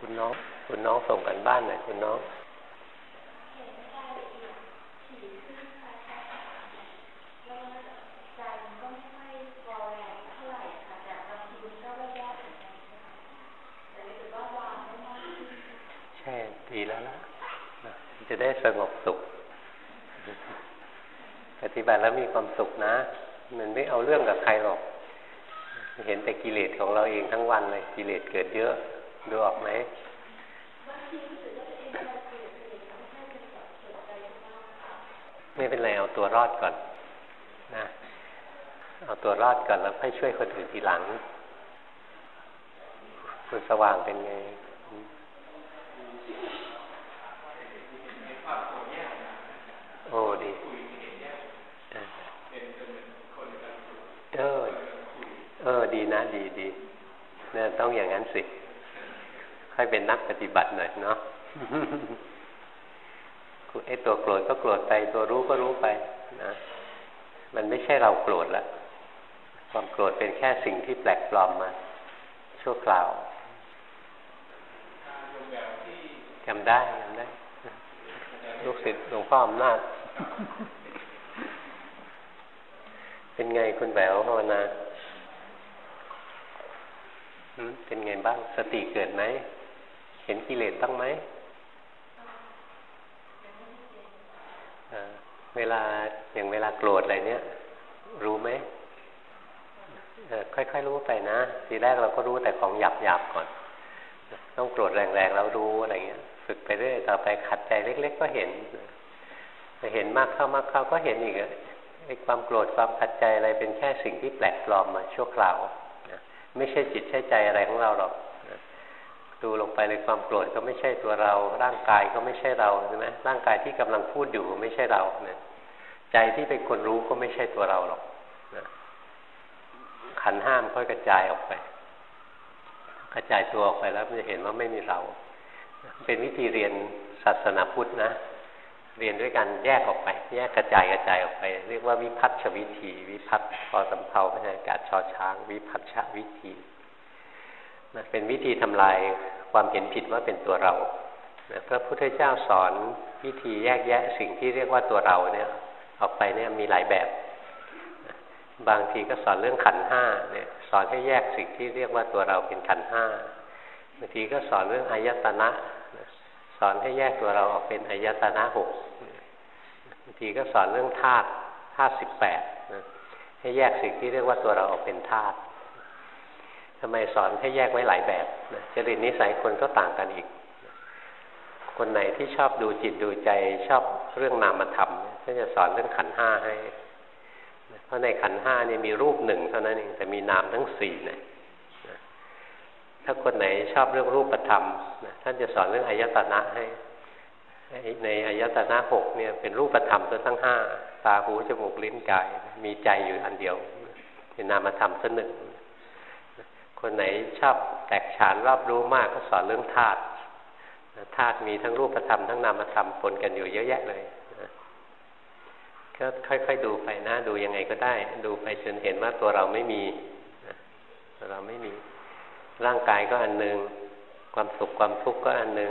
คุณน้อง คุณน้องส่งกันบ้านหน่อยคุณน้องใช่ดีแล้วล่ะจะได้สงบสุข ปฏิบัติแล้วมีความสุขนะ มันไม่เอาเรื่องกับใครหรอก เห็นแต่กิเลสของเราเองทั้งวันเลย กิเลสเกิดเยอะ ดูออกไหมไม่เป็นไรเอาตัวรอดก่อน นะ เอาตัวรอดก่อนแล้วค่อยช่วยคนอื่นทีหลังคุณสว่างเป็นไงโอ้ดีเออเออดีนะ ดีดีเนี่ยต้องอย่างนั้นสิ ค่อยเป็นนักปฏิบัติหน่อยเนาะไอ้ตัวโกรธก็โกรธไป ตัวรู้ก็รู้ไปนะมันไม่ใช่เราโกรธละความโกรธเป็นแค่สิ่งที่แปลกปลอมมาชั่วคราวจำได้จำได้ ลูกศิษย์หลวงพ่ออำนาจ เป็นไงคุณแหววภาวนา เป็นไงบ้าง สติเกิดไหม เห็นกิเลสบ้งไหม เวลาอย่างเวลาโกรธอะไรเนี้ยรู้ไหม ค่อยๆรู้ไปนะ ทีแรกเราก็รู้แต่ของหยาบๆก่อน ต้องโกรธแรงๆแล้วรู้อะไรเงี้ย ฝึกไปเรื่อยต่อไปขัดใจเล็ก ๆ ก็เห็นเห็นมากเข้ามากเข้าก็เห็นอีกไอ้ความโกรธความขัดใจอะไรเป็นแค่สิ่งที่แปลกปลอมมาชั่วคราว ไม่ใช่จิตใช่ใจอะไรของเราหรอก ดูลงไปในความโกรธก็ไม่ใช่ตัวเรา ร่างกายก็ไม่ใช่เราใช่ไหมร่างกายที่กำลังพูดอยู่ไม่ใช่เราเนี่ยใจที่เป็นคนรู้ก็ไม่ใช่ตัวเราหรอกนะขันห้ามค่อยกระจายออกไป กระจายตัวออกไปแล้วจะเห็นว่าไม่มีเรา เป็นวิธีเรียนศาสนาพุทธนะ เรียนด้วยกันแยกออกไป แยกกระจายกระจายออกไป เรียกว่าวิพัฒชวิธี วิพัฒพอสำเพาพัฒนาการชอช้าง วิพัฒชวิธี นะเป็นวิธีทำลายความเห็นผิดว่าเป็นตัวเรานะพระพุทธเจ้าสอนวิธีแยกแยะสิ่งที่เรียกว่าตัวเราเนี่ยออกไปเนี่ยมีหลายแบบ บางทีก็สอนเรื่องขันห้าเนี่ยสอนให้แยกสิ่งที่เรียกว่าตัวเราเป็นขันห้าบางทีก็สอนเรื่องอายตนะสอนให้แยกตัวเราออกเป็นอายตนะหกบางทีก็สอนเรื่องธาตุธาตุสิบแปดให้แยกสิ่งที่เรียกว่าตัวเราออกเป็นธาตุ ทำไมสอนให้แยกไว้หลายแบบจริตนิสัยคนก็ต่างกันอีก คนไหนที่ชอบดูจิตดูใจชอบเรื่องนามธรรมก็จะสอนเรื่องขันห้าให้ เพราะในขันห้านี่มีรูปหนึ่งเท่านั้นเองแต่มีนามทั้งสี่นะถ้าคนไหนชอบเรื่องรูปธรรมท่านจะสอนเรื่องอายตนะให้ ในอายตนะหกเนี่ยเป็นรูปธรรมทั้งห้าตาหูจมูกลิ้นกาย มีใจอยู่อันเดียว เป็นนามธรรมสักหนึ่ง คนไหนชอบแตกฉานรอบรู้มากก็สอนเรื่องธาตุธาตุมีทั้งรูปธรรมทั้งนามธรรมปนกันอยู่เยอะแยะเลยก็ค่อย ๆ ดูไปนะ ดูยังไงก็ได้ ดูไปจนเห็นว่าตัวเราไม่มีเราไม่มีร่างกายก็อันหนึ่งความสุขความทุกข์ก็อันหนึ่ง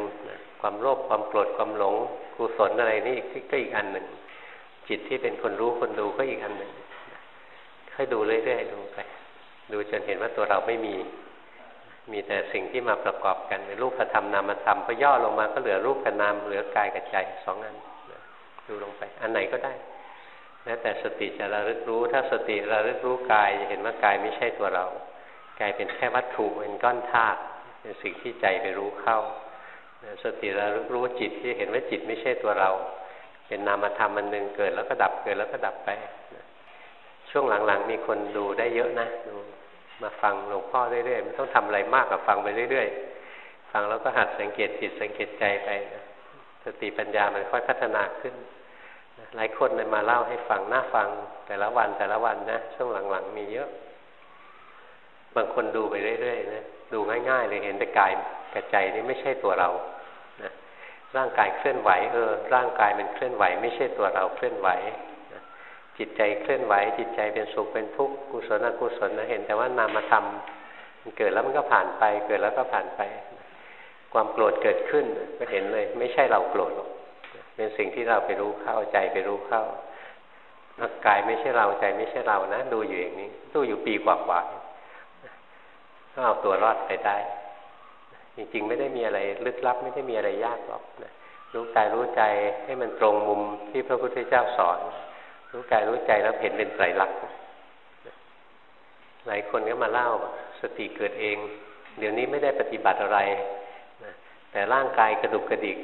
ความโลภความโกรธความหลงกุศลอะไรนี่ก็อีกอันหนึ่งจิตที่เป็นคนรู้คนดูก็อีกอันหนึ่งค่อยดูเรื่อยๆดูไป ดูจนเห็นว่าตัวเราไม่มี มีแต่สิ่งที่มาประกอบกันในรูปธรรมนามธรรมพอย่อลงมาก็เหลือรูปกับนามเหลือกายกับใจสองอันดูลงไป อันไหนก็ได้แล้วแต่สติจะระลึกรู้ ถ้าสติระลึกรู้กายจะเห็นว่ากายไม่ใช่ตัวเรา กายเป็นแค่วัตถุเป็นก้อนธาตุเป็นสิ่งที่ใจไปรู้เข้า สติระลึกรู้จิตที่เห็นว่าจิตไม่ใช่ตัวเรา เป็นนามธรรมมันหนึ่งเกิดแล้วก็ดับเกิดแล้วก็ดับไปช่วงหลังๆมีคนดูได้เยอะนะดู มาฟังหลวงพ่อเรื่อยๆไม่ต้องทำอะไรมากกับฟังไปเรื่อยๆ ฟังแล้วก็หัดสังเกตจิตสังเกตใจไปสติปัญญามันค่อยพัฒนาขึ้นหลายคนเลยมาเล่าให้ฟังน้าฟังแต่ละวันแต่ละวันนะช่วงหลังๆ มีเยอะ บางคนดูไปเรื่อยๆนะดูง่ายๆเลยเห็นแต่กายกับใจนี่ไม่ใช่ตัวเรานะร่างกายเคลื่อนไหวเออร่างกายมันเคลื่อนไหว ไม่ใช่ตัวเราเคลื่อนไหว จิตใจเคลื่อนไหว จิตใจเป็นสุขเป็นทุกข์กุศลอกุศลนะเห็นแต่ว่านามธรรมมันเกิดแล้วมันก็ผ่านไป เกิดแล้วก็ผ่านไป ความโกรธเกิดขึ้นก็เห็นเลย ไม่ใช่เราโกรธหรอกเป็นสิ่งที่เราไปรู้เข้าใจไปรู้เข้ากายไม่ใช่เราใจไม่ใช่เรานะดูอยู่อย่างนี้ดูอยู่ปีกว่าๆก็เอาตัวรอดไปได้ จริงๆ ไม่ได้มีอะไรลึกลับ ไม่ได้มีอะไรยากหรอกนะรู้กายรู้ใจให้มันตรงมุมที่พระพุทธเจ้าสอน รู้กายรู้ใจแล้วเห็นเป็นไตรลักษณ์หลายคนก็มาเล่าสติเกิดเอง เดี๋ยวนี้ไม่ได้ปฏิบัติอะไรแต่ร่างกายกระดุกกระดิก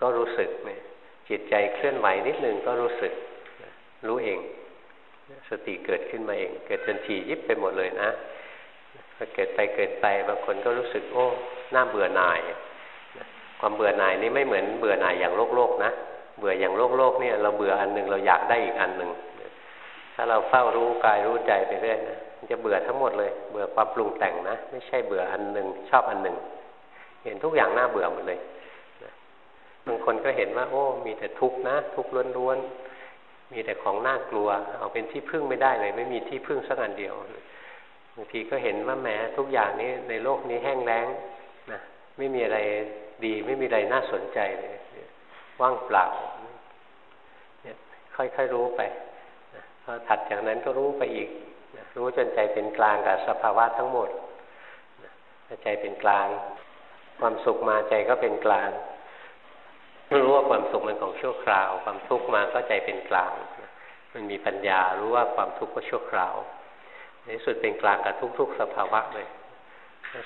ก็รู้สึกเนี่ยจิตใจเคลื่อนไหวนิดนึงก็รู้สึกรู้เอง สติเกิดขึ้นมาเอง เกิดจนถี่ยิบไปหมดเลยนะพอเกิดไปเกิดไปบางคนก็รู้สึกโอ้หน้าเบื่อหน่าย ความเบื่อหน่ายนี้ไม่เหมือนเบื่อหน่ายอย่างโลกโลกนะ เบื่ออย่างโลกโลกเนี่ยเราเบื่ออันหนึ่งเราอยากได้อีกอันหนึ่งถ้าเราเฝ้ารู้กายรู้ใจไปเรื่อยนะมันจะเบื่อทั้งหมดเลย เบื่อความปรุงแต่งนะ ไม่ใช่เบื่ออันหนึ่งชอบอันหนึ่ง เห็นทุกอย่างน่าเบื่อหมดเลยบางคนก็เห็นว่า โอ้ มีแต่ทุกข์นะ ทุกข์ล้วนๆ มีแต่ของน่ากลัว เอาเป็นที่พึ่งไม่ได้เลย ไม่มีที่พึ่งสักอันเดียวบางทีก็เห็นว่าแม้ทุกอย่างนี้ในโลกนี้แห้งแล้งนะไม่มีอะไรดี ไม่มีอะไรน่าสนใจเลย ว่างเปล่าเนี่ยค่อยๆรู้ไปพอถัดจากนั้นก็รู้ไปอีก รู้จนใจเป็นกลางกับสภาวะทั้งหมดใจเป็นกลาง ความสุขมาใจก็เป็นกลาง รู้ว่าความสุขมันของชั่วคราว ความทุกข์มาก็ใจเป็นกลาง มันมีปัญญารู้ว่าความทุกข์ก็ชั่วคราวในที่สุดเป็นกลางกับทุก ๆ สภาวะเลย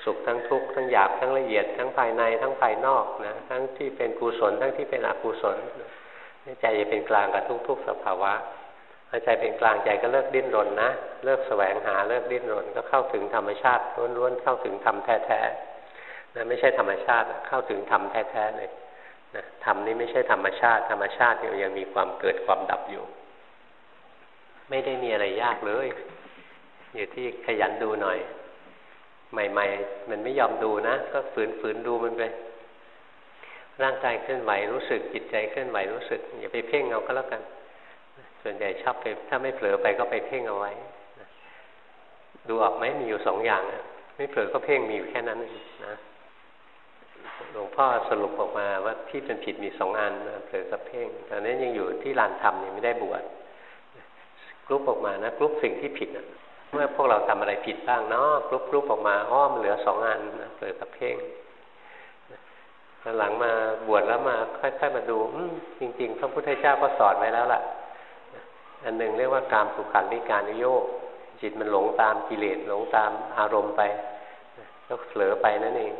สุขทั้งทุกข์ทั้งหยาบทั้งละเอียดทั้งภายในทั้งภายนอกนะทั้งที่เป็นกุศลทั้งที่เป็นอกุศลใจจะเป็นกลางกับทุกๆสภาวะพอใจเป็นกลางใจก็เลิกดิ้นรนนะเลิกแสวงหาเลิกดิ้นรนก็เข้าถึงธรรมชาติล้วนๆเข้าถึงธรรมแท้ๆนะไม่ใช่ธรรมชาติเข้าถึงธรรมแท้ๆเลยนะธรรมนี้ไม่ใช่ธรรมชาติ ธรรมชาติยังมีความเกิดความดับอยู่ ไม่ได้มีอะไรยากเลย อยู่ที่ขยันดูหน่อย ใหม่ ๆ มันไม่ยอมดูนะ ก็ฝืนๆดูมันไป ร่างกายเคลื่อนไหวรู้สึกจิตใจเคลื่อนไหวรู้สึก อย่าไปเพ่งเอาก็แล้วกัน ส่วนใหญ่ชอบไป ถ้าไม่เผลอไปก็ไปเพ่งเอาไว้ ดูออกไหมมีอยู่สองอย่างไม่เผลอก็เพ่งมีอยู่แค่นั้นนะหลวงพ่อสรุปออกมาว่าที่เป็นผิดมีสองอันเผลอกับเพ่งตอนนี้ยังอยู่ที่ลานธรรมยังไม่ได้บวชกรุ๊ปออกมานะกรุ๊ปสิ่งที่ผิดนะ เมื่อพวกเราทำอะไรผิดบ้างเนาะ group group ออกมาอ้อมเหลือสองอันเผลอกับเพ่งหลังมาบวชแล้วมาค่อยๆมาดูจริง ๆ พระพุทธเจ้าก็สอนไว้แล้วล่ะ อันหนึ่งเรียกว่าการสุขันธิการนิโยกจิตมันหลงตามกิเลสหลงตามอารมณ์ไปก็เผลอไปนั่นเอง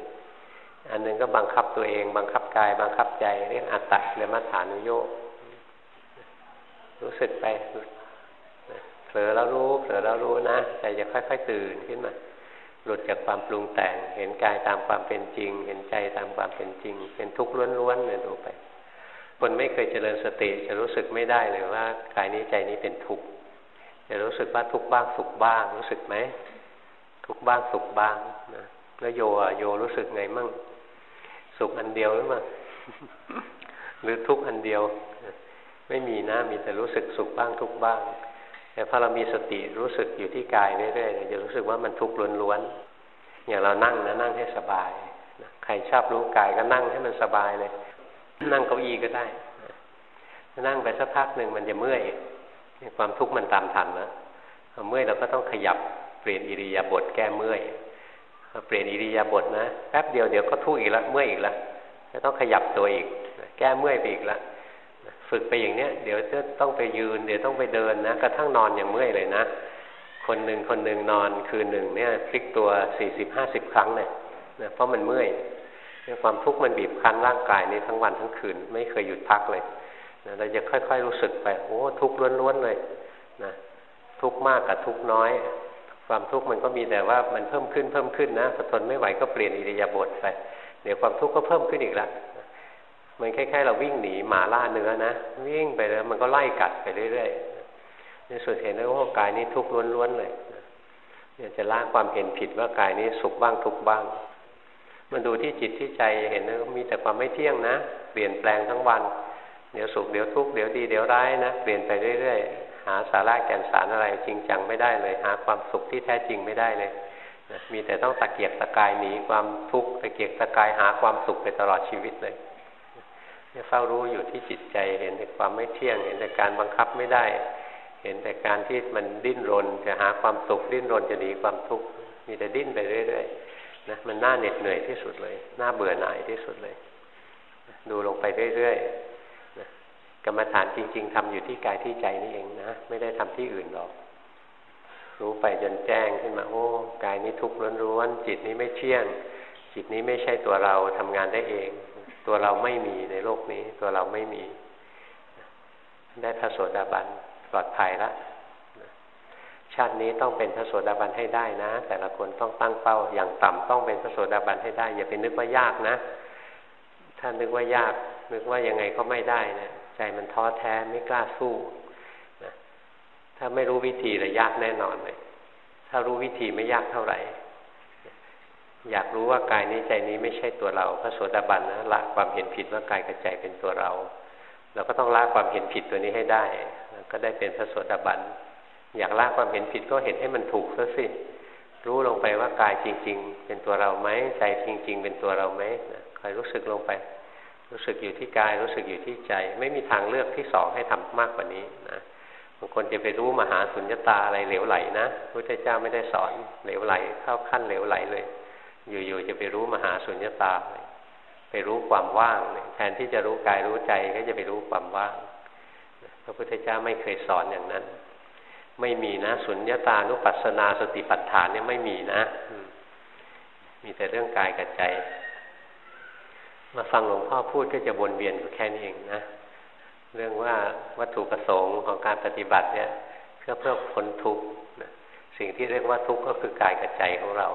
อันหนึ่งก็บังคับตัวเอง บังคับกาย บังคับใจ เรียกอัตตะเรมัฐานุโยกรู้สึกไป ผลอแล้วรู้เผลอแล้วรู้นะใจจะค่อย ๆ ตื่นขึ้นมา หลุดจากความปรุงแต่ง เห็นกายตามความเป็นจริง เห็นใจตามความเป็นจริง เป็นทุกข์ล้วนๆเนี่ยดูไป คนไม่เคยเจริญสติจะรู้สึกไม่ได้เลยว่ากายนี้ใจนี้เป็นทุกข์จะรู้สึกว่าทุกข์บ้างสุขบ้าง รู้สึกไหมทุกข์บ้างสุขบ้างนะแล้วโยโยรู้สึกไงมั่งสุขอันเดียวหรือเปล่าหรือทุกข์อันเดียว ไม่มีนะมีแต่รู้สึกสุขบ้างทุกข์บ้าง แต่พอเรามีสติรู้สึกอยู่ที่กายเรื่อยๆจะรู้สึกว่ามันทุกข์ล้วนๆอย่างเรานั่งนะนั่งให้สบายใครชอบรู้กายก็นั่งให้มันสบายเลย นั่งเก้าอี้ก็ได้นั่งไปสักพักหนึ่งมันจะเมื่อยความทุกข์มันตามทันนะเมื่อยเราก็ต้องขยับเปลี่ยนอิริยาบถแก้เมื่อยเปลี่ยนอิริยาบถนะแป๊บเดียวเดี๋ยวก็ทุกข์อีกแล้วเมื่อยอีกแล้วจะต้องขยับตัวอีก แก้เมื่อยไปอีกแล้ว ฝึกไปอย่างเนี้ยเดี๋ยวจะต้องไปยืน เดี๋ยวต้องไปเดินนะกระทั่งนอนอย่างเมื่อยเลยนะ คนหนึ่งคนหนึ่งนอนคืนหนึ่งเนี่ยพลิกตัวสี่สิบห้าสิบครั้งเลยนะเพราะมันเมื่อยความทุกข์มันบีบคั้นร่างกายนี้ทั้งวันทั้งคืน ไม่เคยหยุดพักเลยนะเราจะค่อยๆรู้สึกไปโอ้ทุกข์ล้วนๆเลยนะทุกข์มากกับทุกข์น้อย ความทุกข์มันก็มีแต่ว่ามันเพิ่มขึ้นเพิ่มขึ้นนะทนไม่ไหวก็เปลี่ยนอิริยาบถไปเดี๋ยวความทุกข์ก็เพิ่มขึ้นอีกแล้ว มันคล้ายๆเราวิ่งหนีหมาล่าเนื้อนะวิ่งไปแล้ว มันก็ไล่กัดไปเรื่อยๆในสุดเห็นได้ว่ากายนี้ทุกข์ล้วนๆเลยเนี่ยจะละความเห็นผิดว่ากายนี้สุขบ้างทุกข์บ้าง มันดูที่จิตที่ใจเห็นนะมีแต่ความไม่เที่ยงนะเปลี่ยนแปลงทั้งวันเดี๋ยวสุขเดี๋ยวทุกข์เดี๋ยวดีเดี๋ยวร้ายนะเปลี่ยนไปเรื่อยๆหาสาระแก่นสารอะไรจริงจังไม่ได้เลย หาความสุขที่แท้จริงไม่ได้เลยมีแต่ต้องตะเกียกตะกายหนีความทุกข์ตะเกียกตะกายหาความสุขไปตลอดชีวิตเลย เนี่ยเฝ้ารู้อยู่ที่จิตใจ เห็นแต่ความไม่เที่ยง เห็นแต่การบังคับไม่ได้ เห็นแต่การที่มันดิ้นรน จะหาความสุขดิ้นรนจะหนีความทุกข์มีแต่ดิ้นไปเรื่อยๆนะมันน่าเหน็ดเหนื่อยที่สุดเลยน่าเบื่อหน่ายที่สุดเลย ดูลงไปเรื่อยๆนะกรรมฐานจริง ๆทำอยู่ที่กายที่ใจนี่เองนะไม่ได้ทำที่อื่นหรอก รู้ไปจนแจ้งขึ้นมาโอ้กายนี้ทุกข์ล้วนๆจิตนี้ไม่เที่ยง จิตนี้ไม่ใช่ตัวเราทำงานได้เอง ตัวเราไม่มีในโลกนี้ ตัวเราไม่มี ได้พระโสดาบันปลอดภัยละชาตินี้ต้องเป็นพระโสดาบันให้ได้นะ แต่ละคนต้องตั้งเป้าอย่างต่ำต้องเป็นพระโสดาบันให้ได้ อย่าไปนึกว่ายากนะ ถ้านึกว่ายาก นึกว่ายังไงก็ไม่ได้นะใจมันท้อแท้ไม่กล้าสู้นะถ้าไม่รู้วิธีเลยยากแน่นอนเลยถ้ารู้วิธีไม่ยากเท่าไหร่ อยากรู้ว่ากายนี้ใจนี้ไม่ใช่ตัวเรา พระโสดาบันนะละความเห็นผิดว่ากายกับใจเป็นตัวเรา เราก็ต้องละความเห็นผิดตัวนี้ให้ได้ ก็ได้เป็นพระโสดาบัน อยากละความเห็นผิดก็เห็นให้มันถูกซะสิ รู้ลงไปว่ากายจริง ๆ เป็นตัวเราไหมใจจริง ๆ เป็นตัวเราไหมคอยรู้สึกลงไป รู้สึกอยู่ที่กายรู้สึกอยู่ที่ใจ ไม่มีทางเลือกที่สองให้ทำมากกว่านี้นะบางคนจะไปรู้มหาสุญญตาอะไรเหลวไหลนะพระเจ้าไม่ได้สอนเหลวไหล เข้าขั้นเหลวไหลเลย อยู่ๆจะไปรู้มหาสุญญตา ไปรู้ความว่างแทนที่จะรู้กายรู้ใจก็จะไปรู้ความว่างพระพุทธเจ้าไม่เคยสอนอย่างนั้น ไม่มีนะสุญญตานุปัสสนาสติปัฏฐานเนี่ยไม่มีนะ มีแต่เรื่องกายกับใจ มาฟังหลวงพ่อพูดก็จะวนเวียนอยู่แค่นี้เองนะ เรื่องว่าวัตถุประสงค์ของการปฏิบัติเนี่ยเพื่อเพื่อพ้นทุกข์สิ่งที่เรียกว่าทุกข์ก็คือกายกับใจของเรา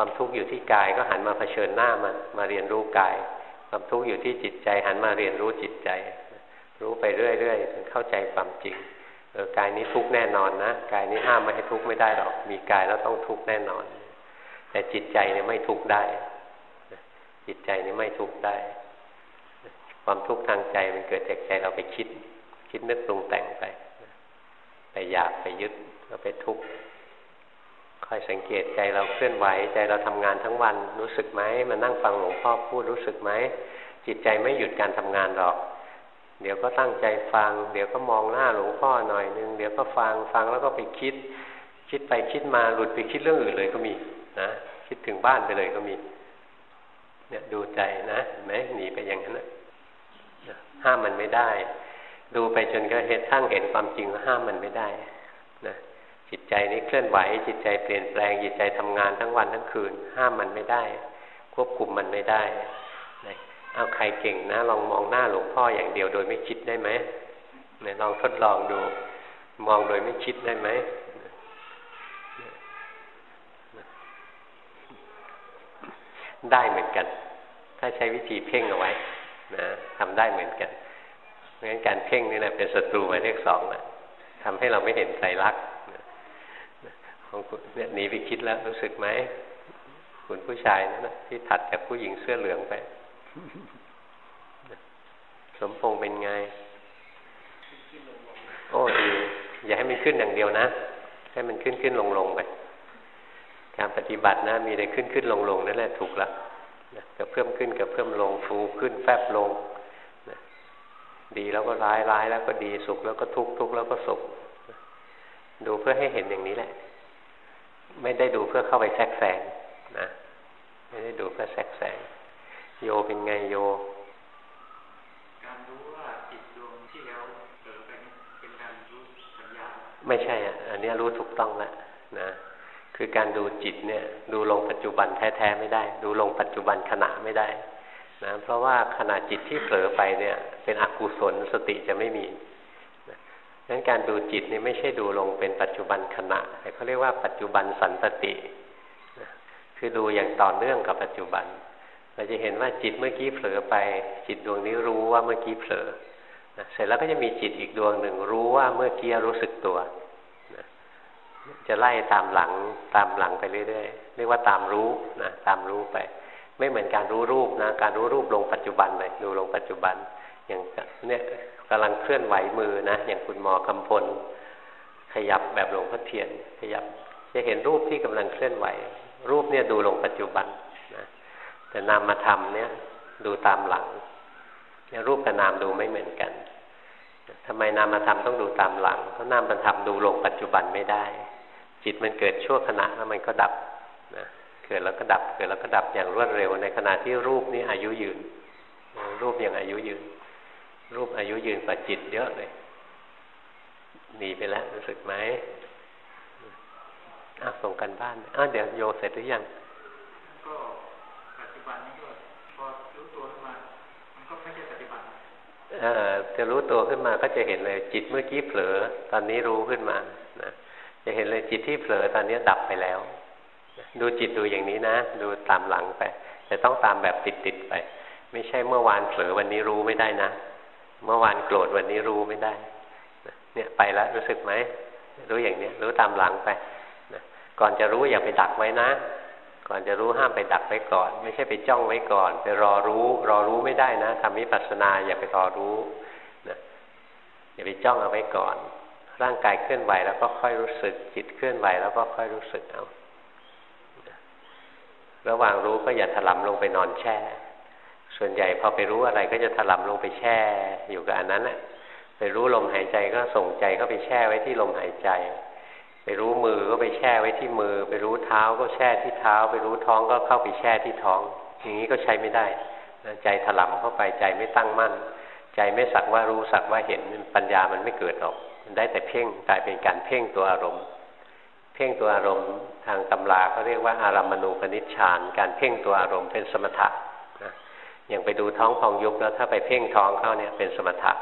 ความทุกข์อยู่ที่กายก็หันมาเผชิญหน้ามันมาเรียนรู้กาย ความทุกข์อยู่ที่จิตใจหันมาเรียนรู้จิตใจ รู้ไปเรื่อยๆจนเข้าใจความจริงเออกายนี้ทุกข์แน่นอนนะกายนี้ห้ามไม่ให้ทุกข์ไม่ได้หรอกมีกายแล้วต้องทุกข์แน่นอน แต่จิตใจเนี่ยไม่ทุกข์ได้ จิตใจนี่ไม่ทุกข์ได้ ความทุกข์ทางใจมันเกิดจากใจเราไปคิด คิดนึกปรุงแต่งไป ไปอยากไปยึดก็ไปทุกข์ คอยสังเกตใจเราเคลื่อนไหวใจเราทำงานทั้งวันรู้สึกไหมมานั่งฟังหลวงพ่อพูดรู้สึกไหมจิตใจไม่หยุดการทำงานหรอก เดี๋ยวก็ตั้งใจฟัง เดี๋ยวก็มองหน้าหลวงพ่อหน่อยนึงเดี๋ยวก็ฟังฟังแล้วก็ไปคิด คิดไปคิดมาหลุดไปคิดเรื่องอื่นเลยก็มีนะคิดถึงบ้านไปเลยก็มี เนี่ยดูใจนะเห็นไหมหนีไปอย่างนั้นนะห้ามมันไม่ได้ ดูไปจนก็เห็นทั้งเห็นความจริงห้ามมันไม่ได้นะ จิตใจนี้เคลื่อนไหว จิตใจเปลี่ยนแปลง จิตใจทำงานทั้งวันทั้งคืน ห้ามมันไม่ได้ ควบคุมมันไม่ได้เอาใครเก่งนะ ลองมองหน้าหลวงพ่ออย่างเดียวโดยไม่คิดได้ไหมลองทดลองดู มองโดยไม่คิดได้ไหมได้เหมือนกัน ถ้าใช้วิธีเพ่งเอาไว้นะทำได้เหมือนกันเพราะฉะนั้นการเพ่งนี่นะเป็นศัตรูหมายเลขสองนะทำให้เราไม่เห็นใจรักษ ของคุณเนี่ยหนีไปคิดแล้วรู้สึกไหมคุณผู้ชายนั่นนะที่ถัดจากผู้หญิงเสื้อเหลืองไป สมพงษ์เป็นไง โอ้ดีอย่าให้มันขึ้นอย่างเดียวนะ ให้มันขึ้นขึ้นลงลงไปการปฏิบัตินะ มีอะไรขึ้นขึ้นลงลงนั่นแหละถูกละกระเพิ่มขึ้นกระเพิ่มลงฟูขึ้นแฟบลงดีแล้วก็ร้ายร้ายแล้วก็ดีสุขแล้วก็ทุกข์ทุกข์แล้วก็สุขดูเพื่อให้เห็นอย่างนี้แหละ ไม่ได้ดูเพื่อเข้าไปแทรกแซงนะ ไม่ได้ดูเพื่อแทรกแซงโยเป็นไงโย การรู้ว่าจิตดวงที่แล้วเผลอไปเป็นการรู้สัญญา ไม่ใช่อะ อันนี้รู้ถูกต้องแล้วนะ คือการดูจิตเนี่ย ดูลงปัจจุบันแท้ๆไม่ได้ ดูลงปัจจุบันขณะไม่ได้นะเพราะว่าขณะจิตที่เผลอไปเนี่ย เป็นอกุศลสติจะไม่มี นั้นการดูจิตนี่ไม่ใช่ดูลงเป็นปัจจุบันขณะแต่เขาเรียกว่าปัจจุบันสันตติ คือดูอย่างต่อเนื่องกับปัจจุบัน เราจะเห็นว่าจิตเมื่อกี้เผลอไป จิตดวงนี้รู้ว่าเมื่อกี้เผลอเสร็จแล้วก็จะมีจิตอีกดวงหนึ่งรู้ว่าเมื่อกี้รู้สึกตัว จะไล่ตามหลังตามหลังไปเรื่อยๆเรียกว่าตามรู้นะตามรู้ไป ไม่เหมือนการรู้รูปนะ การรู้รูปลงปัจจุบันเลยดูลงปัจจุบันอย่างเนี่ย กำลังเคลื่อนไหวมือนะ อย่างคุณหมอกำพล ขยับแบบหลวงพ่อเทียน ขยับจะเห็นรูปที่กำลังเคลื่อนไหว รูปเนี่ยดูลงปัจจุบันนะแต่นามธรรมเนี่ยดูตามหลังเนี่ยรูปกับนามดูไม่เหมือนกันทำไมนามธรรมต้องดูตามหลัง เพราะนามธรรมดูลงปัจจุบันไม่ได้ จิตมันเกิดชั่วขณะแล้วมันก็ดับนะเกิดแล้วก็ดับ เกิดแล้วก็ดับอย่างรวดเร็ว ในขณะที่รูปนี้อายุยืน รูปยังอายุยืน รูปอายุยืนกว่าจิตเยอะเลยหนีไปแล้วรู้สึกไหมอะส่งกันบ้านอะเดี๋ยวโยเสร็จหรือยังก็ปัจจุบันนี้ก็พอรู้ตัวขึ้นมา มันก็ไม่ใช่ปัจจุบันเอ่อจะรู้ตัวขึ้นมาก็จะเห็นเลย จิตเมื่อกี้เผลอ ตอนนี้รู้ขึ้นมานะจะเห็นเลยจิตที่เผลอตอนนี้ดับไปแล้ว ดูจิตดูอย่างนี้นะ ดูตามหลังไปแต่ต้องตามแบบติดๆไป ไม่ใช่เมื่อวานเผลอวันนี้รู้ไม่ได้นะ เมื่อวานโกรธวันนี้รู้ไม่ได้ เนี่ยไปแล้วรู้สึกไหม รู้อย่างนี้รู้ตามหลังไปก่อนจะรู้อย่าไปดักไว้นะ ก่อนจะรู้ห้ามไปดักไว้ก่อน ไม่ใช่ไปจ้องไว้ก่อน ไปรอรู้ รอรู้ไม่ได้นะทำวิปัสสนาอย่าไปรอรู้นะอย่าไปจ้องเอาไว้ก่อน ร่างกายเคลื่อนไหวแล้วก็ค่อยรู้สึก จิตเคลื่อนไหวแล้วก็ค่อยรู้สึกเอาระหว่างรู้ก็อย่าถลำลงไปนอนแช่ ส่วนใหญ่พอไปรู้อะไรก็จะถลำลงไปแช่ อยู่กับอันนั้นแหละไปรู้ลมหายใจก็ส่งใจเข้าไปแช่ไว้ที่ลมหายใจ ไปรู้มือก็ไปแช่ไว้ที่มือ ไปรู้เท้าก็แช่ที่เท้า ไปรู้ท้องก็เข้าไปแช่ที่ท้อง อย่างนี้ก็ใช้ไม่ได้ใจถลำเข้าไปใจไม่ตั้งมั่น ใจไม่สักว่ารู้สักว่าเห็นปัญญามันไม่เกิดหรอก มันได้แต่เพ่งกลายเป็นการเพ่งตัวอารมณ์ เพ่งตัวอารมณ์ทางตำราเขาเรียกว่าอารามณูปนิชฌานการเพ่งตัวอารมณ์เป็นสมถะ อย่างไปดูท้องพองยุบแล้วถ้าไปเพ่งท้องเข้าเนี่ยเป็นสมถะ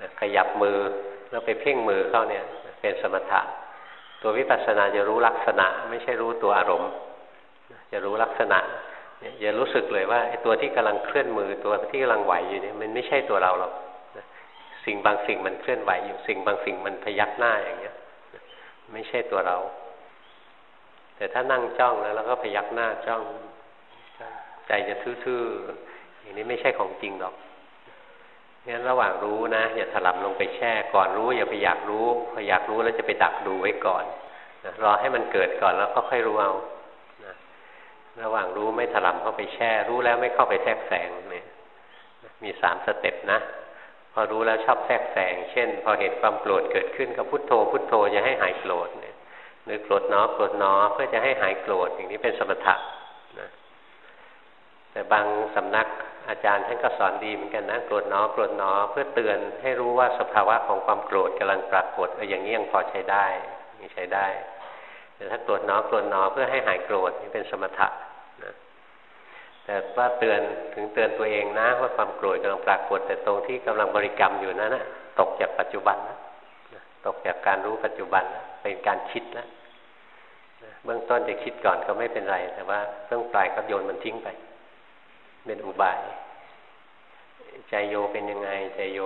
นะขยับมือแล้วไปเพ่งมือเข้าเนี่ยเป็นสมถะ ตัววิปัสสนาจะรู้ลักษณะ ไม่ใช่รู้ตัวอารมณ์ จะรู้ลักษณะเนี่ยจะรู้สึกเลยว่าไอ้ตัวที่กำลังเคลื่อนมือตัวที่กำลังไหวอยู่เนี่ยมันไม่ใช่ตัวเราหรอกสิ่งบางสิ่งมันเคลื่อนไหวอยู่สิ่งบางสิ่งมันพยักหน้าอย่างเงี้ยไม่ใช่ตัวเรา แต่ถ้านั่งจ้องแล้วแล้วก็พยักหน้าจ้อง ใจจะทื่อๆ อย่างนี้ไม่ใช่ของจริงหรอกงั้นระหว่างรู้นะ อย่าถลำลงไปแช่ ก่อนรู้ อย่าไปอยากรู้พออยากรู้แล้วจะไปดักดูไว้ก่อนนะรอให้มันเกิดก่อนแล้วก็ค่อยรู้เอานะระหว่างรู้ไม่ถลำเข้าไปแช่ รู้แล้วไม่เข้าไปแทรกแซงเนี่ยมีสามสเต็ปนะ พอรู้แล้วชอบแทรกแซงเช่น พอเห็นความโกรธเกิดขึ้นก็พุโทโธ พุโทโธจะให้หายโกรธเนี่ยหรือโกรธน้อโกรธน้อเพื่อจะให้หายโกรธอย่างนี้เป็นสมถะนะแต่บางสำนัก อาจารย์ท่านก็สอนดีเหมือนกันนะโกรธน้อโกรธน้อเพื่อเตือนให้รู้ว่าสภาวะของความโกรธกำลังปรากฏเอออย่างนี้ยังพอใช้ได้มีใช้ได้แต่ถ้าโกรธน้อโกรธน้อเพื่อให้หายโกรธนี่เป็นสมถะนะแต่ว่าเตือนถึงเตือนตัวเองนะว่าความโกรธกำลังปรากฏ แต่ตรงที่กำลังบริกรรมอยู่นั้นนะตกจากปัจจุบันนะตกจากการรู้ปัจจุบันนะเป็นการคิดแล้วเบื้องต้นจะคิดก่อนก็ไม่เป็นไร แต่ว่าเบื้องปลายก็โยนมันทิ้งไป เป็นอุบาย ใจโยเป็นยังไง ใจโย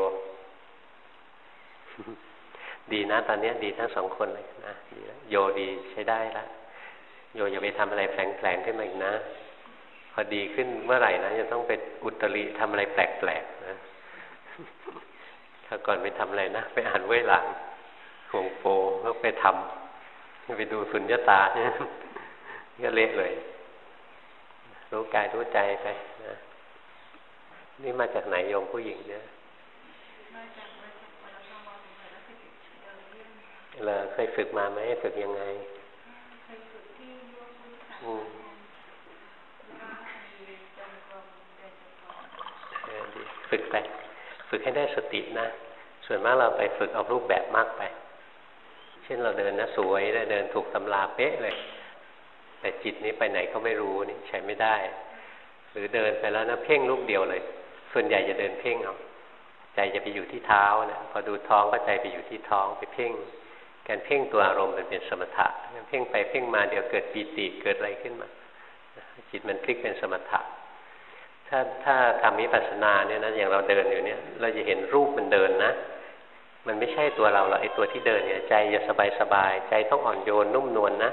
ดีนะ ตอนนี้ดีทั้งสองคนเลยนะดีโยดีใช้ได้ละโยอย่าไปทำอะไรแผลงๆขึ้นมาอีกนะ พอดีขึ้นเมื่อไหร่นะจะต้องไปอุตริทำอะไรแปลกๆนะถ้าก่อนไปทำอะไรนะ ไปอ่านเว้ยหลังห่วงโปแล้วไปทำไปดูสุญญตาเนี่ยก็เละเลย รู้กายรู้ใจไป นี่มาจากไหนโยมผู้หญิงเนี่ยเราเคยฝึกมาไหมฝึกยังไงฝึกไป ฝึกให้ได้สตินะ ส่วนมากเราไปฝึกเอารูปแบบมากไป เช่นเราเดินนะสวยเดินถูกตำราเป๊ะเลย แต่จิตนี้ไปไหนก็ไม่รู้นี่ใช้ไม่ได้ หรือเดินไปแล้วนะเพ่งลูกเดียวเลย ส่วนใหญ่จะเดินเพ่งเอาใจจะไปอยู่ที่เท้านะพอดูท้องก็ใจไปอยู่ที่ท้องไปเพ่ง การเพ่งตัวอารมณ์มันเป็นสมถะเพ่งไปเพ่งมาเดี๋ยวเกิดปีติเกิดอะไรขึ้นมา จิตมันพลิกเป็นสมถะ ถ้าถ้าทำมิปัสสนาเนี่ยนะอย่างเราเดินอยู่เนี่ย เราจะเห็นรูปมันเดินนะ มันไม่ใช่ตัวเราหรอกไอ้ตัวที่เดินเนี่ยใจจะสบายสบายใจต้องอ่อนโยนนุ่มนวลนนะ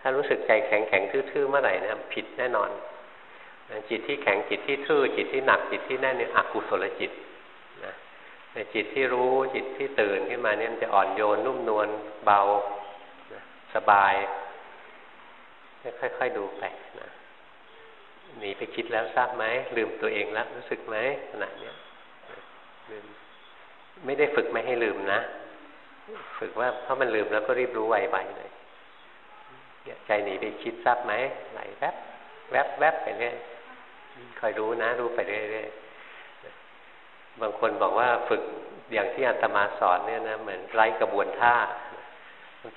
ถ้ารู้สึกใจแข็งแข็งทื่อๆเมื่อไหร่นะผิดแน่นอน จิตที่แข็งจิตที่ทื่อจิตที่หนักจิตที่แน่นเนี่ยอกุศลจิตนะแต่จิตที่รู้จิตที่ตื่นขึ้นมาเนี่ยมันจะอ่อนโยนนุ่มนวลเบาสบายค่อยๆดูไปนะหนีไปคิดแล้วทราบไหมลืมตัวเองแล้วรู้สึกไหมขณะเนี้ยลืมไม่ได้ฝึกไม่ให้ลืมนะ ฝึกว่าเพรามันลืมแล้วก็รีบรู้ไวๆเลยใจหนีไปคิดทราบไหมไหลแวบแวบแวบไปเรื่อย คอยรู้นะ รู้ไปเรื่อยๆบางคนบอกว่าฝึกอย่างที่อาตมาสอนเนี่ยนะเหมือนไร้กระบวนท่า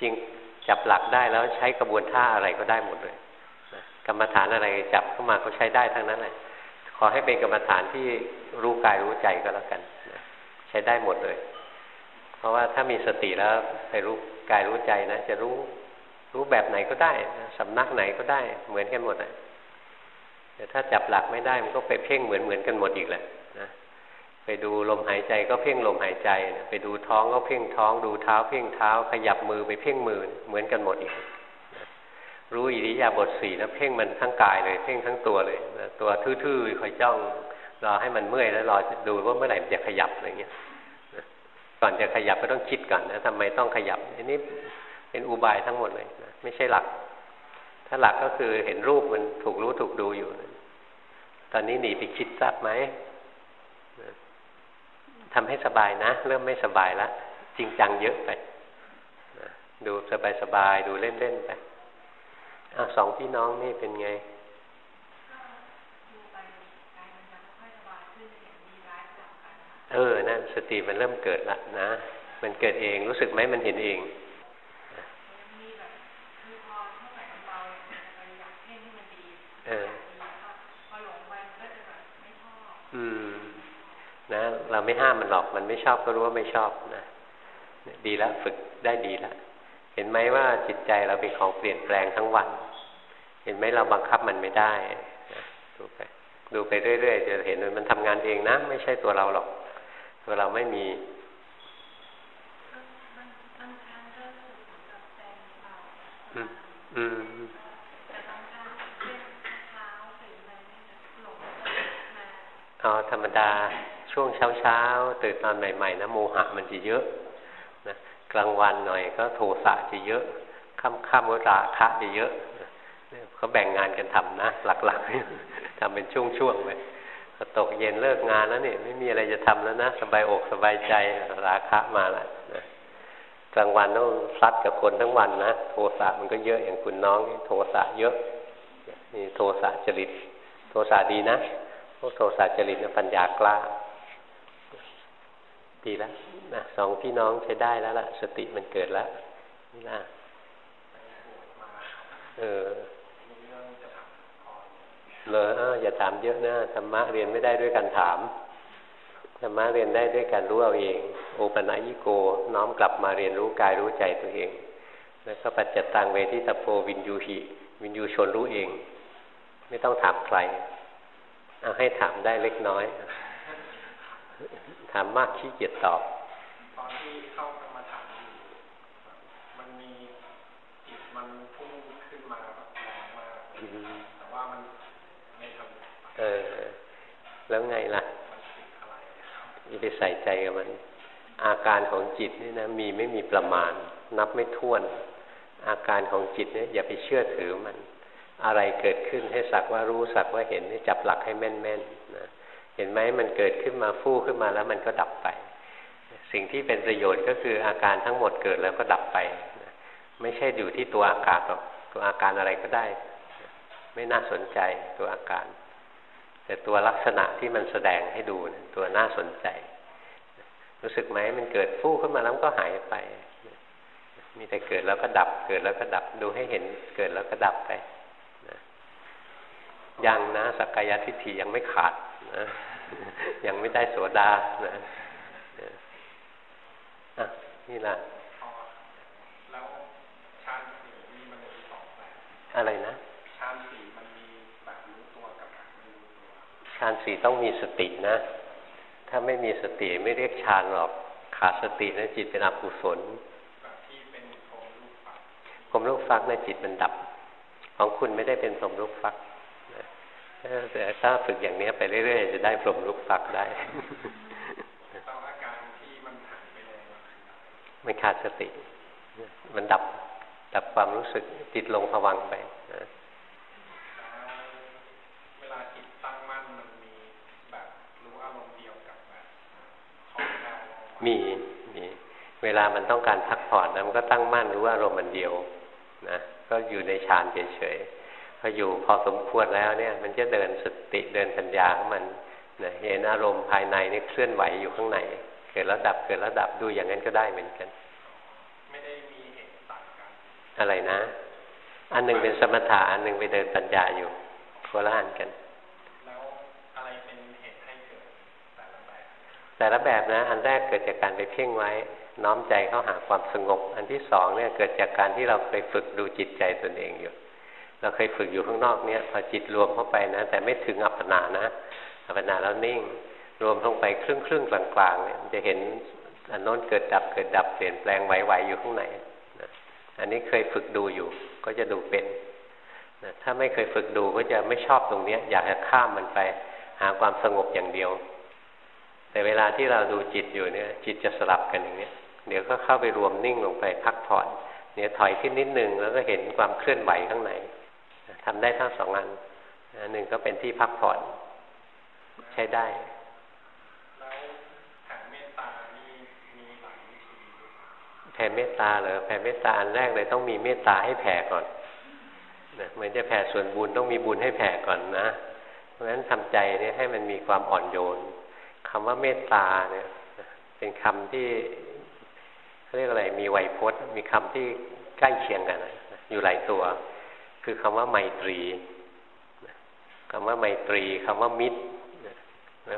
จริงจับหลักได้แล้วใช้กระบวนท่าอะไรก็ได้หมดเลยกรรมฐานอะไรจับเข้ามาก็ใช้ได้ทั้งนั้นแหละขอให้เป็นกรรมฐานที่รู้กายรู้ใจก็แล้วกันใช้ได้หมดเลย เพราะว่าถ้ามีสติแล้วไปรู้กายรู้ใจนะ จะรู้รู้แบบไหนก็ได้สำนักไหนก็ได้เหมือนกันหมดอะ แต่ถ้าจับหลักไม่ได้มันก็ไปเพ่งเหมือนเหมือนกันหมดอีกแหละนะไปดูลมหายใจก็เพ่งลมหายใจ ไปดูท้องก็เพ่งท้อง ดูเท้า เพ่งเท้า ขยับมือไปเพ่งมือเหมือนกันหมดอีก รู้อิริยาบถสี่แล้วเพ่งมันทั้งกายเลย เพ่งทั้งตัวเลยนะตัวทื่อๆคอยจ้องรอให้มันเมื่อยแล้วรอดูว่าเมื่อไหร่มันจะขยับอะไรเงี้ยก่อนจะขยับก็ต้องคิดก่อนนะทำไมต้องขยับอันนี้เป็นอุบายทั้งหมดเลยนะไม่ใช่หลัก ถ้าหลักก็คือเห็นรูปมันถูกรู้ถูกดูอยู่ ตอนนี้หนีไปคิดทราบไหมทำให้สบายนะ เริ่มไม่สบายแล้วจริงจังเยอะไปดูสบายๆดูเล่นๆไปอะสองพี่น้องนี่เป็นไงเออนั่นสติมันเริ่มเกิดละนะ มันเกิดเองรู้สึกไหมมันเห็นเองเออ อืม นะ เราไม่ห้ามมันหรอก มันไม่ชอบก็รู้ว่าไม่ชอบนะดีแล้วฝึกได้ดีแล้วเห็นไหมว่าจิตใจเราเป็นของเปลี่ยนแปลงทั้งวัน เห็นไหมเราบังคับมันไม่ได้ดูไปดูไปเรื่อยๆจะเห็นมันทำงานเองนะ ไม่ใช่ตัวเราหรอก ตัวเราไม่มีอืมอืม อ๋อธรรมดาช่วงเช้าเช้าตื่นตอนใหม่ๆนะโมหะมันจะเยอะนะกลางวันหน่อยก็โทสะจะเยอะค่ำๆก็ราคะจะเยอะเขาแบ่งงานกันทำนะ หลักๆทำเป็นช่วงๆไปตกเย็นเลิกงานแล้วเนี่ยไม่มีอะไรจะทำแล้วนะ สบายอกสบายใจราคะมาแล้วนะกลางวันต้องซัดกับคนทั้งวันนะโทสะมันก็เยอะอย่างคุณน้อง โทสะเยอะนี่โทสะจริต โทสะดีนะ วกโทสะจริตนปัญญากล้าดีแล้วนะสองพี่น้องใช้ได้แล้วล่ะ สติมันเกิดแล้วนี่นะเออเหรออย่าถามเยอะนะธรรมะเรียนไม่ได้ด้วยการถามธรรมะเรียนได้ด้วยการรู้เอาเอง โอปัญญิโก น้อมกลับมาเรียนรู้กายรู้ใจตัวเอง แล้วก็ปัจจตังเวทิตโพวินยูหิวินยูชนรู้เอง ไม่ต้องถามใคร เอาให้ถามได้เล็กน้อย ถามมากขี้เกียจตอบ ตอนที่เข้ากรรมฐานอยู่มันมีจิตมันพุ่งขึ้นมาแบบแรงมากแต่ว่ามันไม่ทำเออ แล้วไงล่ะอย่าไปใส่ใจกับมัน อาการของจิตนี่นะมีไม่มีประมาณ นับไม่ถ้วน อาการของจิตเนี่ยอย่าไปเชื่อถือมัน อะไรเกิดขึ้นให้สักว่ารู้สักว่าเห็นให้จับหลักให้แม่นๆนนะเห็นไหมมันเกิดขึ้นมาฟู่ขึ้นมาแล้วมันก็ดับไป สิ่งที่เป็นประโยชน์ก็คืออาการทั้งหมดเกิดแล้วก็ดับไปไม่ใช่อยู่ที่ตัวอาการหรอกตัวอาการอะไรก็ได้ ไม่น่าสนใจตัวอาการ แต่ตัวลักษณะที่มันแสดงให้ดูตัวน่าสนใจ รู้สึกไหมมันเกิดฟู่ขึ้นมาแล้วก็หายไป มีแต่เกิดแล้วก็ดับ เกิดแล้วก็ดับดูให้เห็นเกิดแล้วก็ดับไป ยังนะสักกายทิฏฐิยังไม่ขาดนะยังไม่ได้โสดานะอะนี่ล่ะแล้วชานสีมีมันมีสองแบบอะไรนะชานสีมันมีแบบรู้ตัวกับแบบไม่รู้ตัวชานสีต้องมีสตินะ ถ้าไม่มีสติไม่เรียกฌานหรอกขาดสตินะจิตเป็นอกุศลแบบที่เป็นพรมลูกฟักพรมลูกฟักนะจิตมันดับ ของคุณไม่ได้เป็นพรมลูกฟัก แต่ถ้าฝึกอย่างนี้ไปเรื่อยๆจะได้พรมลูกฝักได้มันขาดสติ มันดับดับความรู้สึกติดลงผวังไปเวลาจิตตั้งมั่นมันมีแบบรู้อารมณ์เดียวกับแบบมีมีเวลามันต้องการพักผ่อนนะมันก็ตั้งมั่นรู้อารมณ์มันเดียวนะก็อยู่ในฌานเฉยๆ ออยู่พอสมควรแล้วเนี่ย มันจะเดินสติเดินปัญญาของมันนะเห็นอารมณ์ภายในนี่เคลื่อนไหวอยู่ข้างใน เกิดแล้วดับเกิดแล้วดับดูอย่างนั้นก็ได้เหมือนกัน ไม่ได้มีเหตุต่างกัน อะไรนะ อันหนึ่งเป็นสมถะอันหนึ่งไปเดินปัญญาอยู่โคละอันกัน แล้วอะไรเป็นเหตุให้เกิดแต่ละแบบแต่ละแบบนะ อันแรกเกิดจากการไปเพ่งไว้ น้อมใจเข้าหาความสงบ อันที่สองเนี่ยเกิดจากการที่เราเคยฝึกดูจิตใจตนเองอยู่ เราเคยฝึกอยู่ข้างนอกเนี่ยพอจิตรวมเข้าไปนะ แต่ไม่ถึงอัปปนานะ อัปปนาแล้วนิ่ง รวมลงไปครึ่งครึ่งกลางๆเนี่ยจะเห็นอันโน้นเกิดดับเกิดดับเปลี่ยนแปลงไหวๆอยู่ข้างในนะอันนี้เคยฝึกดูอยู่ ก็จะดูเป็นนะถ้าไม่เคยฝึกดูก็จะไม่ชอบตรงเนี้ย อยากจะข้ามมันไป หาความสงบอย่างเดียว แต่เวลาที่เราดูจิตอยู่เนี่ย จิตจะสลับกันอย่างเนี้ยเดี๋ยวก็เข้าไปรวมนิ่งลงไปพักผ่อนเนี่ยถอยขึ้นนิดนึงแล้วก็เห็นความเคลื่อนไหวข้างใน ทำได้ทั้งสองอันอันหนึ่งก็เป็นที่พักผ่อน ใช้ได้แผ่เมตตาเหรอแผ่เมตตาอันแรกเลยต้องมีเมตตาให้แผ่ก่อนนะเหมือนจะแผ่ส่วนบุญต้องมีบุญให้แผ่ก่อนนะ เพราะฉะนั้นทำใจเนี่ยให้มันมีความอ่อนโยนคำว่าเมตตาเนี่ยเป็นคำที่เขาเรียกอะไรมีไวยพจน์ มีคำที่ใกล้เคียงกัน อยู่หลายตัว คือคำว่าไมตรีคำว่าไมตรีคำว่ามิตร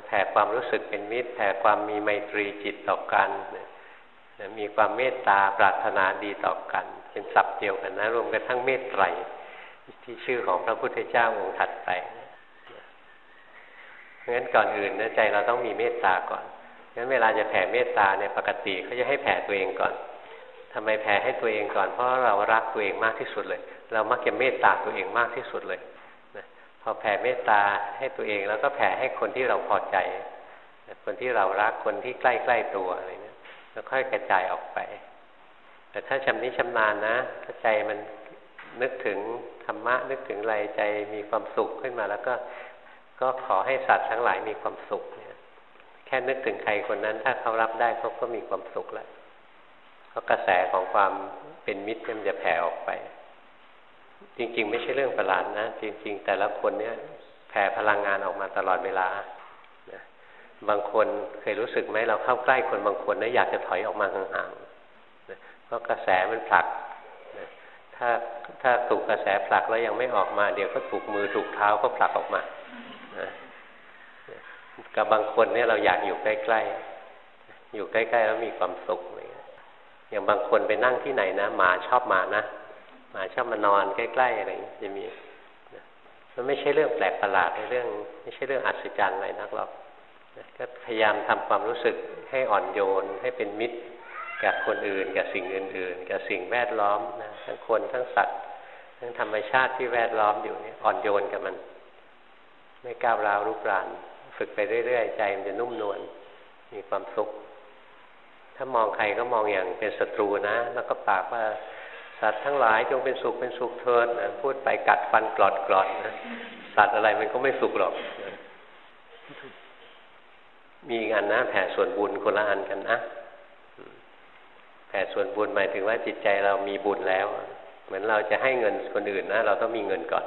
แผ่ความรู้สึกเป็นมิตรแผ่ความมีไมตรีจิตต่อกันมีความเมตตาปรารถนาดีต่อกัน เป็นศัพท์เดียวกันนะรวมกันทั้งเมตไตรที่ชื่อของพระพุทธเจ้าองค์ถัดไปเพราะฉะนั้นก่อนอื่นนะใจเราต้องมีเมตตาก่อนงั้นเวลาจะแผ่เมตตาเนี่ยปกติเขาจะให้แผ่ตัวเองก่อนทำไมแผ่ให้ตัวเองก่อน เพราะเรารักตัวเองมากที่สุดเลย เรามักจะเมตตาตัวเองมากที่สุดเลยนะพอแผ่เมตตาให้ตัวเองแล้วก็แผ่ให้คนที่เราพอใจคนที่เรารักคนที่ใกล้ๆตัวอะไรเนี้ยแล้วค่อยกระจายออกไป แต่ถ้าชำนิชำนาญนะถ้าใจมันนึกถึงธรรมะนึกถึงอะไรใจมีความสุขขึ้นมาแล้วก็ก็ขอให้สัตว์ทั้งหลายมีความสุขเนี่ย แค่นึกถึงใครคนนั้น ถ้าเขารับได้เขาก็มีความสุขแล้วเพราะกระแสของความเป็นมิตรมันจะแผ่ออกไป จริง ๆ ไม่ใช่เรื่องประหลาดนะ จริง ๆ แต่ละคนเนี่ยแผ่พลังงานออกมาตลอดเวลาบางคนเคยรู้สึกไหมเราเข้าใกล้คนบางคนนะอยากจะถอยออกมาห่างๆเพราะกระแสมันผลักถ้าถ้าถูกกระแสผลักแล้วยังไม่ออกมา เดี๋ยวก็ถูกมือถูกเท้าก็ผลักออกมากับบางคนเนี่ยเราอยากอยู่ใกล้ๆอยู่ใกล้ๆแล้วมีความสุขอย่างบางคนไปนั่งที่ไหนนะหมาชอบหมานะ หมาชอบมานอนใกล้ๆอะไรจะมีมันไม่ใช่เรื่องแปลกประหลาดในเรื่อง ไม่ใช่เรื่องอัศจรรย์อะไรนักหรอกก็พยายามทำความรู้สึกให้อ่อนโยนให้เป็นมิตรกับคนอื่น กับสิ่งอื่น ๆ กับสิ่งแวดล้อมนะทั้งคนทั้งสัตว์ ทั้งธรรมชาติที่แวดล้อมอยู่เนี่ยอ่อนโยนกับมัน ไม่ก้าวร้าวรุกรานฝึกไปเรื่อยๆใจมันจะนุ่มนวลมีความสุขถ้ามองใครก็มองอย่างเป็นศัตรูนะ แล้วก็ปากว่า สัตว์ทั้งหลายจงเป็นสุขเป็นสุขเถิดนะพูดไปกัดฟันกรอดกรอดนะสัตว์อะไรมันก็ไม่สุขหรอกมีงานนะแผ่ส่วนบุญคนละอันกันนะแผ่ส่วนบุญหมายถึงว่าจิตใจเรามีบุญแล้ว เหมือนเราจะให้เงินคนอื่นนะเราต้องมีเงินก่อน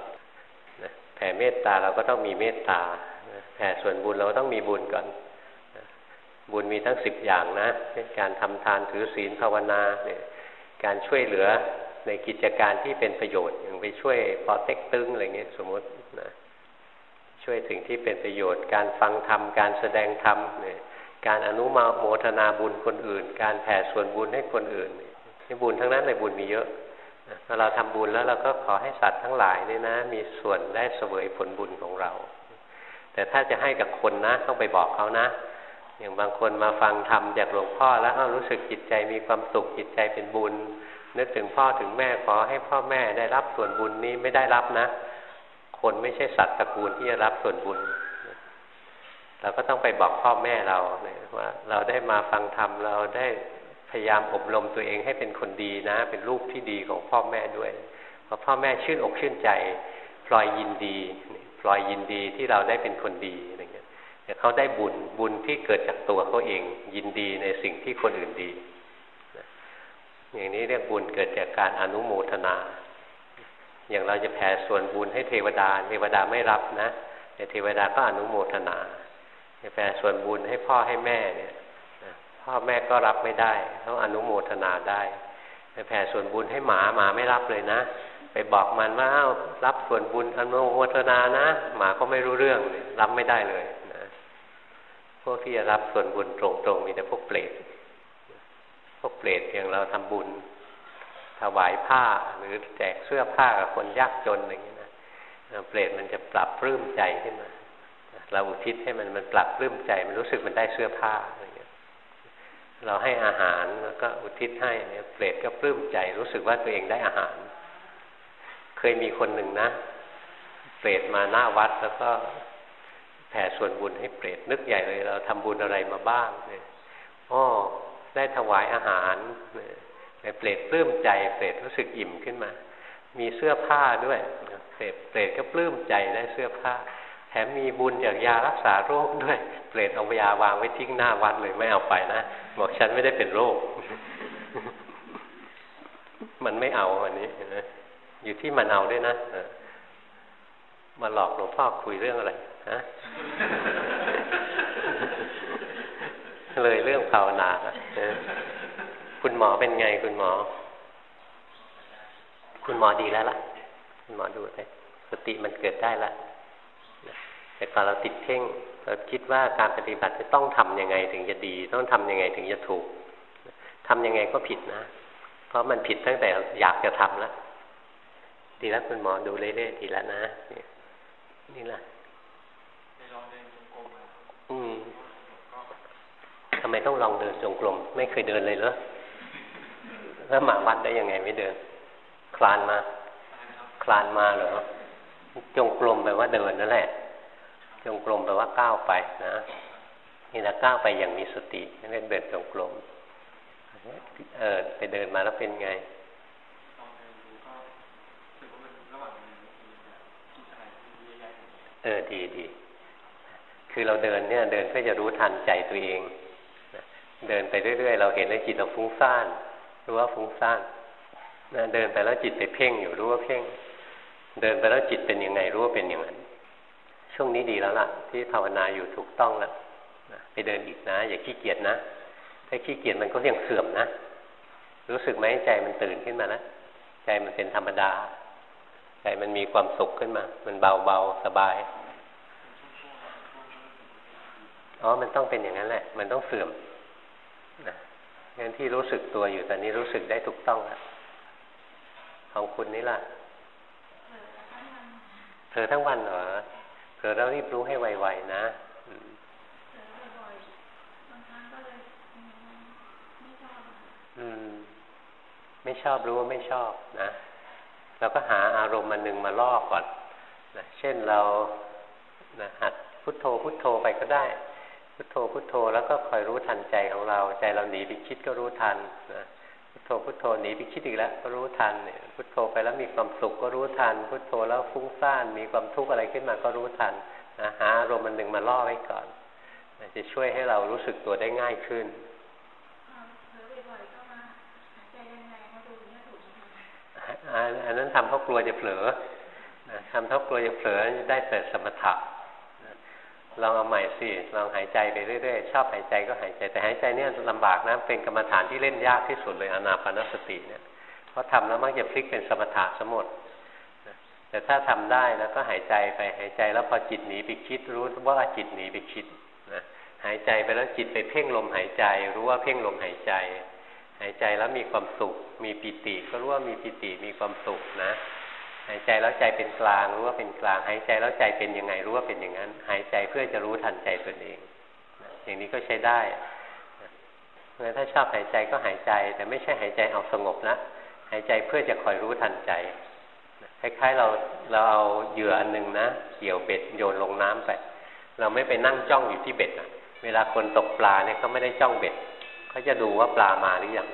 แผ่เมตตาเราก็ต้องมีเมตตาแผ่ส่วนบุญเราต้องมีบุญก่อน บุญมีทั้งสิบอย่างนะเช่นการทำทานถือศีลภาวนาเนี่ย การช่วยเหลือในกิจการที่เป็นประโยชน์ อย่างไปช่วยปอเต็กตึงอะไรเงี้ยสมมตินะช่วยถึงที่เป็นประโยชน์ การฟังธรรม การแสดงธรรมเนี่ยการอนุมาโมทนาบุญคนอื่น การแผ่ส่วนบุญให้คนอื่นนี่บุญทั้งนั้นเลยบุญมีเยอะพอเราทำบุญแล้วเราก็ขอให้สัตว์ทั้งหลายเนี่ยนะ มีส่วนได้เสวยผลบุญของเรา แต่ถ้าจะให้กับคนนะต้องไปบอกเขานะ อย่างบางคนมาฟังธรรมจากหลวงพ่อ แล้วรู้สึกจิตใจมีความสุขจิตใจเป็นบุญ นึกถึงพ่อถึงแม่ขอให้พ่อแม่ได้รับส่วนบุญนี้ไม่ได้รับนะ คนไม่ใช่สัตว์ตระกูลที่จะรับส่วนบุญ เราก็ต้องไปบอกพ่อแม่เราว่าเราได้มาฟังธรรมเราได้พยายามอบรมตัวเองให้เป็นคนดีนะ เป็นลูกที่ดีของพ่อแม่ด้วยพอพ่อแม่ชื่นอกชื่นใจพลอยยินดีพลอยยินดีที่เราได้เป็นคนดี แต่เขาได้บุญบุญที่เกิดจากตัวเขาเอง ยินดีในสิ่งที่คนอื่นดี อย่างนี้เรียกบุญเกิดจากการอนุโมทนา อย่างเราจะแผ่ส่วนบุญให้เทวดา เทวดาไม่รับนะแต่เทวดาก็อนุโมทนาจะแผ่ส่วนบุญให้พ่อให้แม่เนี่ยพ่อแม่ก็รับไม่ได้ต้องอนุโมทนาได้ไปแผ่ส่วนบุญให้หมาหมาไม่รับเลยนะไปบอกมันว่ารับส่วนบุญอนุโมทนานะ หมาก็ไม่รู้เรื่องรับไม่ได้เลยน วกที่จะรับส่วนบุญตรงๆ มีแต่พวกเปรต พวกเปรตอย่างเราทำบุญ ถวายผ้าหรือแจกเสื้อผ้ากับคนยากจนอย่างนี้นะเปรตมันจะปรับปลื้มใจขึ้นมา เราอุทิศให้มันมันปรับปลื้มใจ มันรู้สึกมันได้เสื้อผ้าอะไรเงี้ย เราให้อาหารแล้วก็อุทิศให้เนี่ยเปรตก็ปลื้มใจ รู้สึกว่าตัวเองได้อาหาร เคยมีคนหนึ่งนะ เปรตมาหน้าวัดแล้วก็ แผ่ส่วนบุญให้เปรตนึกใหญ่เลยเราทำบุญอะไรมาบ้างเนี่ยอ๋อได้ถวายอาหารเปรตปลื้มใจ เปรตรู้สึกอิ่มขึ้นมา มีเสื้อผ้าด้วยเปรตเปรตก็ปลื้มใจได้เสื้อผ้า แถมมีบุญจากยารักษาโรคด้วย เปรตเอายาวางไว้ทิ้งหน้าวัดเลยไม่เอาไปนะบอกฉันไม่ได้เป็นโรค มันไม่เอาอันนี้อยู่ที่มันเอาด้วยนะมาหลอกหลวงพ่อคุยเรื่องอะไร ฮะเลยเรื่องภาวนาคุณหมอเป็นไงคุณหมอ คุณหมอดีแล้วล่ะ คุณหมอดูไปสติมันเกิดได้ล้วแต่ตอนเราติดเพ่ง เราคิดว่าการปฏิบัติจะต้องทํำยังไงถึงจะดี ต้องทํำยังไงถึงจะถูก ทํำยังไงก็ผิดนะ เพราะมันผิดตั้งแต่อยากจะทำแล้ว ดีแล้วคุณหมอดูเรื่อยๆดีแล้วนะ นี่แหละอืม ทำไมต้องลองเดินจงกรมไม่เคยเดินเลยเหรอแล้วมาวัดได้ยังไงไม่เดิน คลานมา คลานมาเหรอจงกรมแปลว่าเดินนั่นแหละ จงกรมแปลว่าก้าวไปนะนี่นะก้าวไปอย่างมีสติเรียกเดินจงกรมเออไปเดินมาแล้วเป็นไงเออดีดีคือเราเดินเนี่ย เดินเพื่อจะรู้ทันใจตัวเอง เดินไปเรื่อย ๆ เราเห็นในจิตเราฟุ้งซ่านรู้ว่าฟุ้งซ่านนะเดินไปแล้วจิตไปเพ่งอยู่รู้ว่าเพ่ง เดินไปแล้วจิตเป็นยังไงรู้ว่าเป็นอย่างนั้น ช่วงนี้ดีแล้วล่ะ ที่ภาวนาอยู่ถูกต้องแล้วนะไปเดินอีกนะ อย่าขี้เกียจนะ ถ้าขี้เกียจมันก็ยังเสื่อมนะ รู้สึกไหมใจมันตื่นขึ้นมาแล้วใจมันเป็นธรรมดา ใจมันมีความสุขขึ้นมา มันเบาเบาสบายอ๋อมันต้องเป็นอย่างนั้นแหละ มันต้องเสื่อม งั้นที่รู้สึกตัวอยู่ตอนนี้รู้สึกได้ถูกต้องแล้วของคุณนี่ล่ะเผลอทั้งวันเหรอเผลอแล้วรีบรู้ให้ไวๆนะอืม ไม่ชอบรู้ว่าไม่ชอบนะเราก็หาอารมณ์มันหนึ่งมาล่อก่อนนะเช่นเรานะหัดพุทโธพุทโธไปก็ได้ พุทโธพุทโธแล้วก็คอยรู้ทันใจของเรา ใจเราหนีไปคิดก็รู้ทันนะพุทโธพุทโธหนีไปคิดอีกแล้วก็รู้ทันเนี่ยพุทโธไปแล้วมีความสุขก็รู้ทัน พุทโธแล้วฟุ้งซ่านมีความทุกข์อะไรขึ้นมาก็รู้ทันนะหาอารมณ์มันหนึ่งมาล่อไว้ก่อนนะจะช่วยให้เรารู้สึกตัวได้ง่ายขึ้นอันนั้นทำเพราะกลัวจะเผลอทำเพราะกลัวจะเผลอได้แต่สมถะ ลองเอาใหม่สิลองหายใจไปเรื่อยๆชอบหายใจก็หายใจแต่หายใจเนี่ยลำบากนะเป็นกรรมฐานที่เล่นยากที่สุดเลยอนาปานสติเนี่ยเพราะทำแล้วมักจะพลิกเป็นสมถะสมดแต่ถ้าทำได้แล้วก็หายใจไปหายใจแล้วพอจิตหนีไปคิดรู้ว่าจิตหนีไปคิดนะหายใจไปแล้วจิตไปเพ่งลมหายใจ รู้ว่าเพ่งลมหายใจ หายใจแล้วมีความสุข มีปิติก็รู้ว่ามีปิติมีความสุขนะ หายใจแล้วใจเป็นกลางรู้ว่าเป็นกลาง หายใจแล้วใจเป็นยังไงรู้ว่าเป็นอย่างนั้น หายใจเพื่อจะรู้ทันใจตนเองอย่างนี้ก็ใช้ได้เพราะฉะนั้นถ้าชอบหายใจก็หายใจ แต่ไม่ใช่หายใจเอาสงบนะหายใจเพื่อจะคอยรู้ทันใจคล้ายๆเราเราเอาเหยื่ออันหนึ่งนะเกี่ยวเบ็ดโยนลงน้ำไป เราไม่ไปนั่งจ้องอยู่ที่เบ็ดอะเวลาคนตกปลาเนี่ยเขาไม่ได้จ้องเบ็ดเขาจะดูว่าปลามาหรือยัง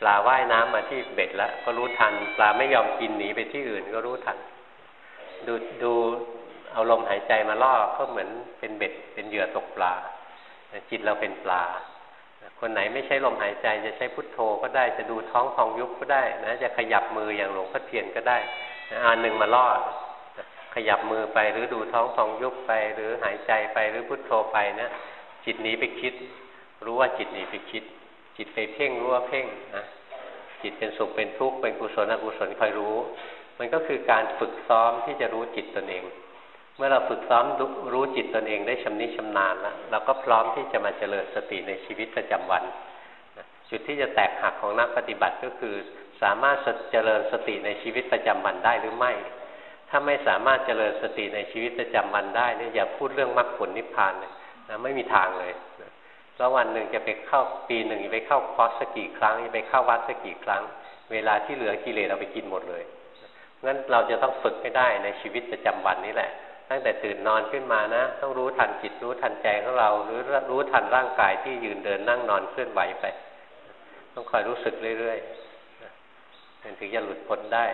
ปลาว่ายน้ำมาที่เบ็ดแล้วก็รู้ทัน ปลาไม่ยอมกินหนีไปที่อื่นก็รู้ทัน ดูดูเอาลมหายใจมาล่อก็เหมือนเป็นเบ็ด เป็นเหยื่อตกปลาจิตเราเป็นปลา คนไหนไม่ใช้ลมหายใจจะใช้พุทโธก็ได้จะดูท้องพองยุบก็ได้นะจะขยับมืออย่างหลวงพ่อเทียนก็ได้อันหนึ่งมาล่อขยับมือไปหรือดูท้องพองยุบไป หรือหายใจไปหรือพุทโธไปนะจิตหนีไปคิด รู้ว่าจิตหนีไปคิด จิตไปเพ่งรู้ว่าเพ่งนะจิตเป็นสุขเป็นทุกข์เป็นกุศลอกุศลคอยรู้ มันก็คือการฝึกซ้อมที่จะรู้จิตตนเอง เมื่อเราฝึกซ้อมรู้จิตตนเองได้ชำนิชำนาญแล้วเราก็พร้อมที่จะมาเจริญสติในชีวิตประจำวันจุดที่จะแตกหักของนักปฏิบัติก็คือ สามารถเจริญสติในชีวิตประจำวันได้หรือไม่ ถ้าไม่สามารถเจริญสติในชีวิตประจำวันได้เนี่ยอย่าพูดเรื่องมรรคผลนิพพานเลยนะไม่มีทางเลย แล้ววันหนึ่งจะไปเข้าปีหนึ่งจะไปเข้าคอร์สสกี่ครั้งจะไปเข้าวัดสกี่ครั้ง เวลาที่เหลือกิเลสเราไปกินหมดเลยงั้นเราจะต้องฝึกให้ได้ในชีวิตประจำวันนี้แหละ ตั้งแต่ตื่นนอนขึ้นมานะ ต้องรู้ทันจิตรู้ทันใจของเรา หรือรู้ทันร่างกายที่ยืนเดินนั่งนอนเคลื่อนไหวไป ต้องคอยรู้สึกเรื่อยๆถึงจะหลุดพ้นได้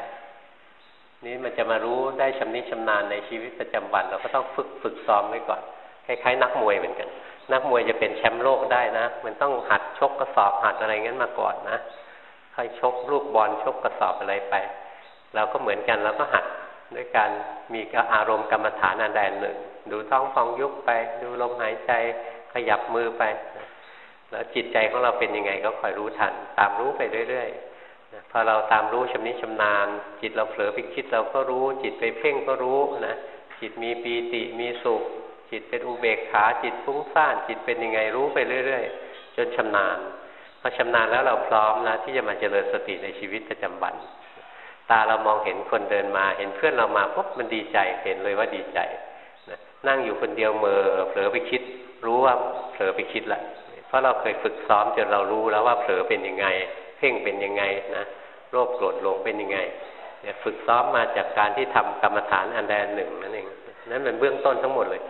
นี่มันจะมารู้ได้ชำนิชำนาญในชีวิตประจำวัน เราก็ต้องฝึกฝึกซ้อมไว้ก่อน คล้ายๆ นักมวยเหมือนกัน นักมวยจะเป็นแชมป์โลกได้นะ มันต้องหัดชกกระสอบหัดอะไรงั้นมาก่อนนะค่อยชกลูกบอลชกกระสอบอะไรไป เราก็เหมือนกันเราก็หัดด้วยการมีอารมณ์กรรมฐานอันใดหนึ่ง ดูท้องฟองยุบไป ดูลมหายใจขยับมือไป แล้วจิตใจของเราเป็นยังไงก็คอยรู้ทัน ตามรู้ไปเรื่อยๆพอเราตามรู้ชำนิชำนาญ จิตเราเผลอไปคิดเราก็รู้ จิตไปเพ่งก็รู้นะจิตมีปีติมีสุข จิตเป็นอุเบกขาจิตฟุ้งซ่านจิตเป็นยังไงรู้ไปเรื่อย ๆ จนชำนาญพอชำนาญแล้วเราพร้อมแล้วที่จะมาเจริญสติในชีวิตประจำวัน ตาเรามองเห็นคนเดินมา เห็นเพื่อนเรามาปุ๊บมันดีใจเห็นเลยว่าดีใจนะนั่งอยู่คนเดียวเมอเผลอไปคิด รู้ว่าเผลอไปคิดละเพราะเราเคยฝึกซ้อมจนเรารู้แล้วว่าเผลอเป็นยังไง เพ่งเป็นยังไงนะโรคโกรธหลงเป็นยังไงเนี่ยฝึกซ้อมมาจากการที่ทำกรรมฐานอันใดอันหนึ่งนั่นเองนั่นเป็นเบื้องต้นทั้งหมดเลย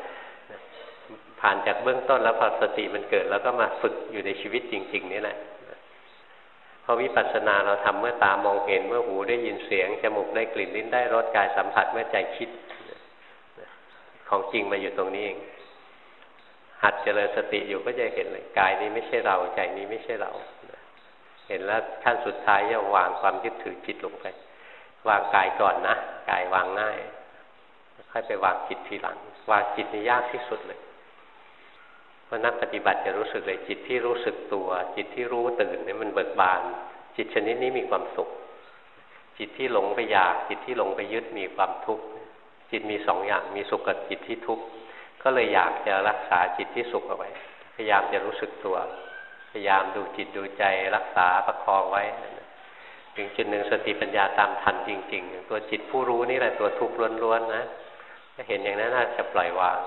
ผ่านจากเบื้องต้นแล้วพอสติมันเกิด แล้วก็มาฝึกอยู่ในชีวิตจริง ๆ นี่แหละพอวิปัสสนาเราทำเมื่อตามองเห็นเมื่อหูได้ยินเสียงจมูกได้กลิ่นลิ้นได้รสกายสัมผัสเมื่อใจคิด ของจริงมาอยู่ตรงนี้เองหัดเจริญสติอยู่ก็จะเห็นเลยกายนี้ไม่ใช่เราใจนี้ไม่ใช่เรา เห็นแล้วขั้นสุดท้ายจะวางความยึดถือจิตลงไป วางกายก่อนนะกายวางง่าย ค่อยไปวางจิตทีหลัง วางจิตนี่ยากที่สุดเลย เพราะนักปฏิบัติจะรู้สึกเลยจิตที่รู้สึกตัว จิตที่รู้ตื่นเนี่ยมันเบิกบาน จิตชนิดนี้มีความสุข จิตที่หลงไปอยาก จิตที่หลงไปยึดมีความทุกข์จิตมีสองอย่างมีสุขกับจิตที่ทุกข์ก็เลยอยากจะรักษาจิตที่สุขเอาไว้ พยายามจะรู้สึกตัว พยายามดูจิตดูใจรักษาประคองไว้ ถึงจุดหนึ่งสติปัญญาตามทันจริง ๆ ตัวจิตผู้รู้นี่แหละตัวทุกข์ล้วนๆนะถ้าเห็นอย่างนั้นน่าจะปล่อยวาง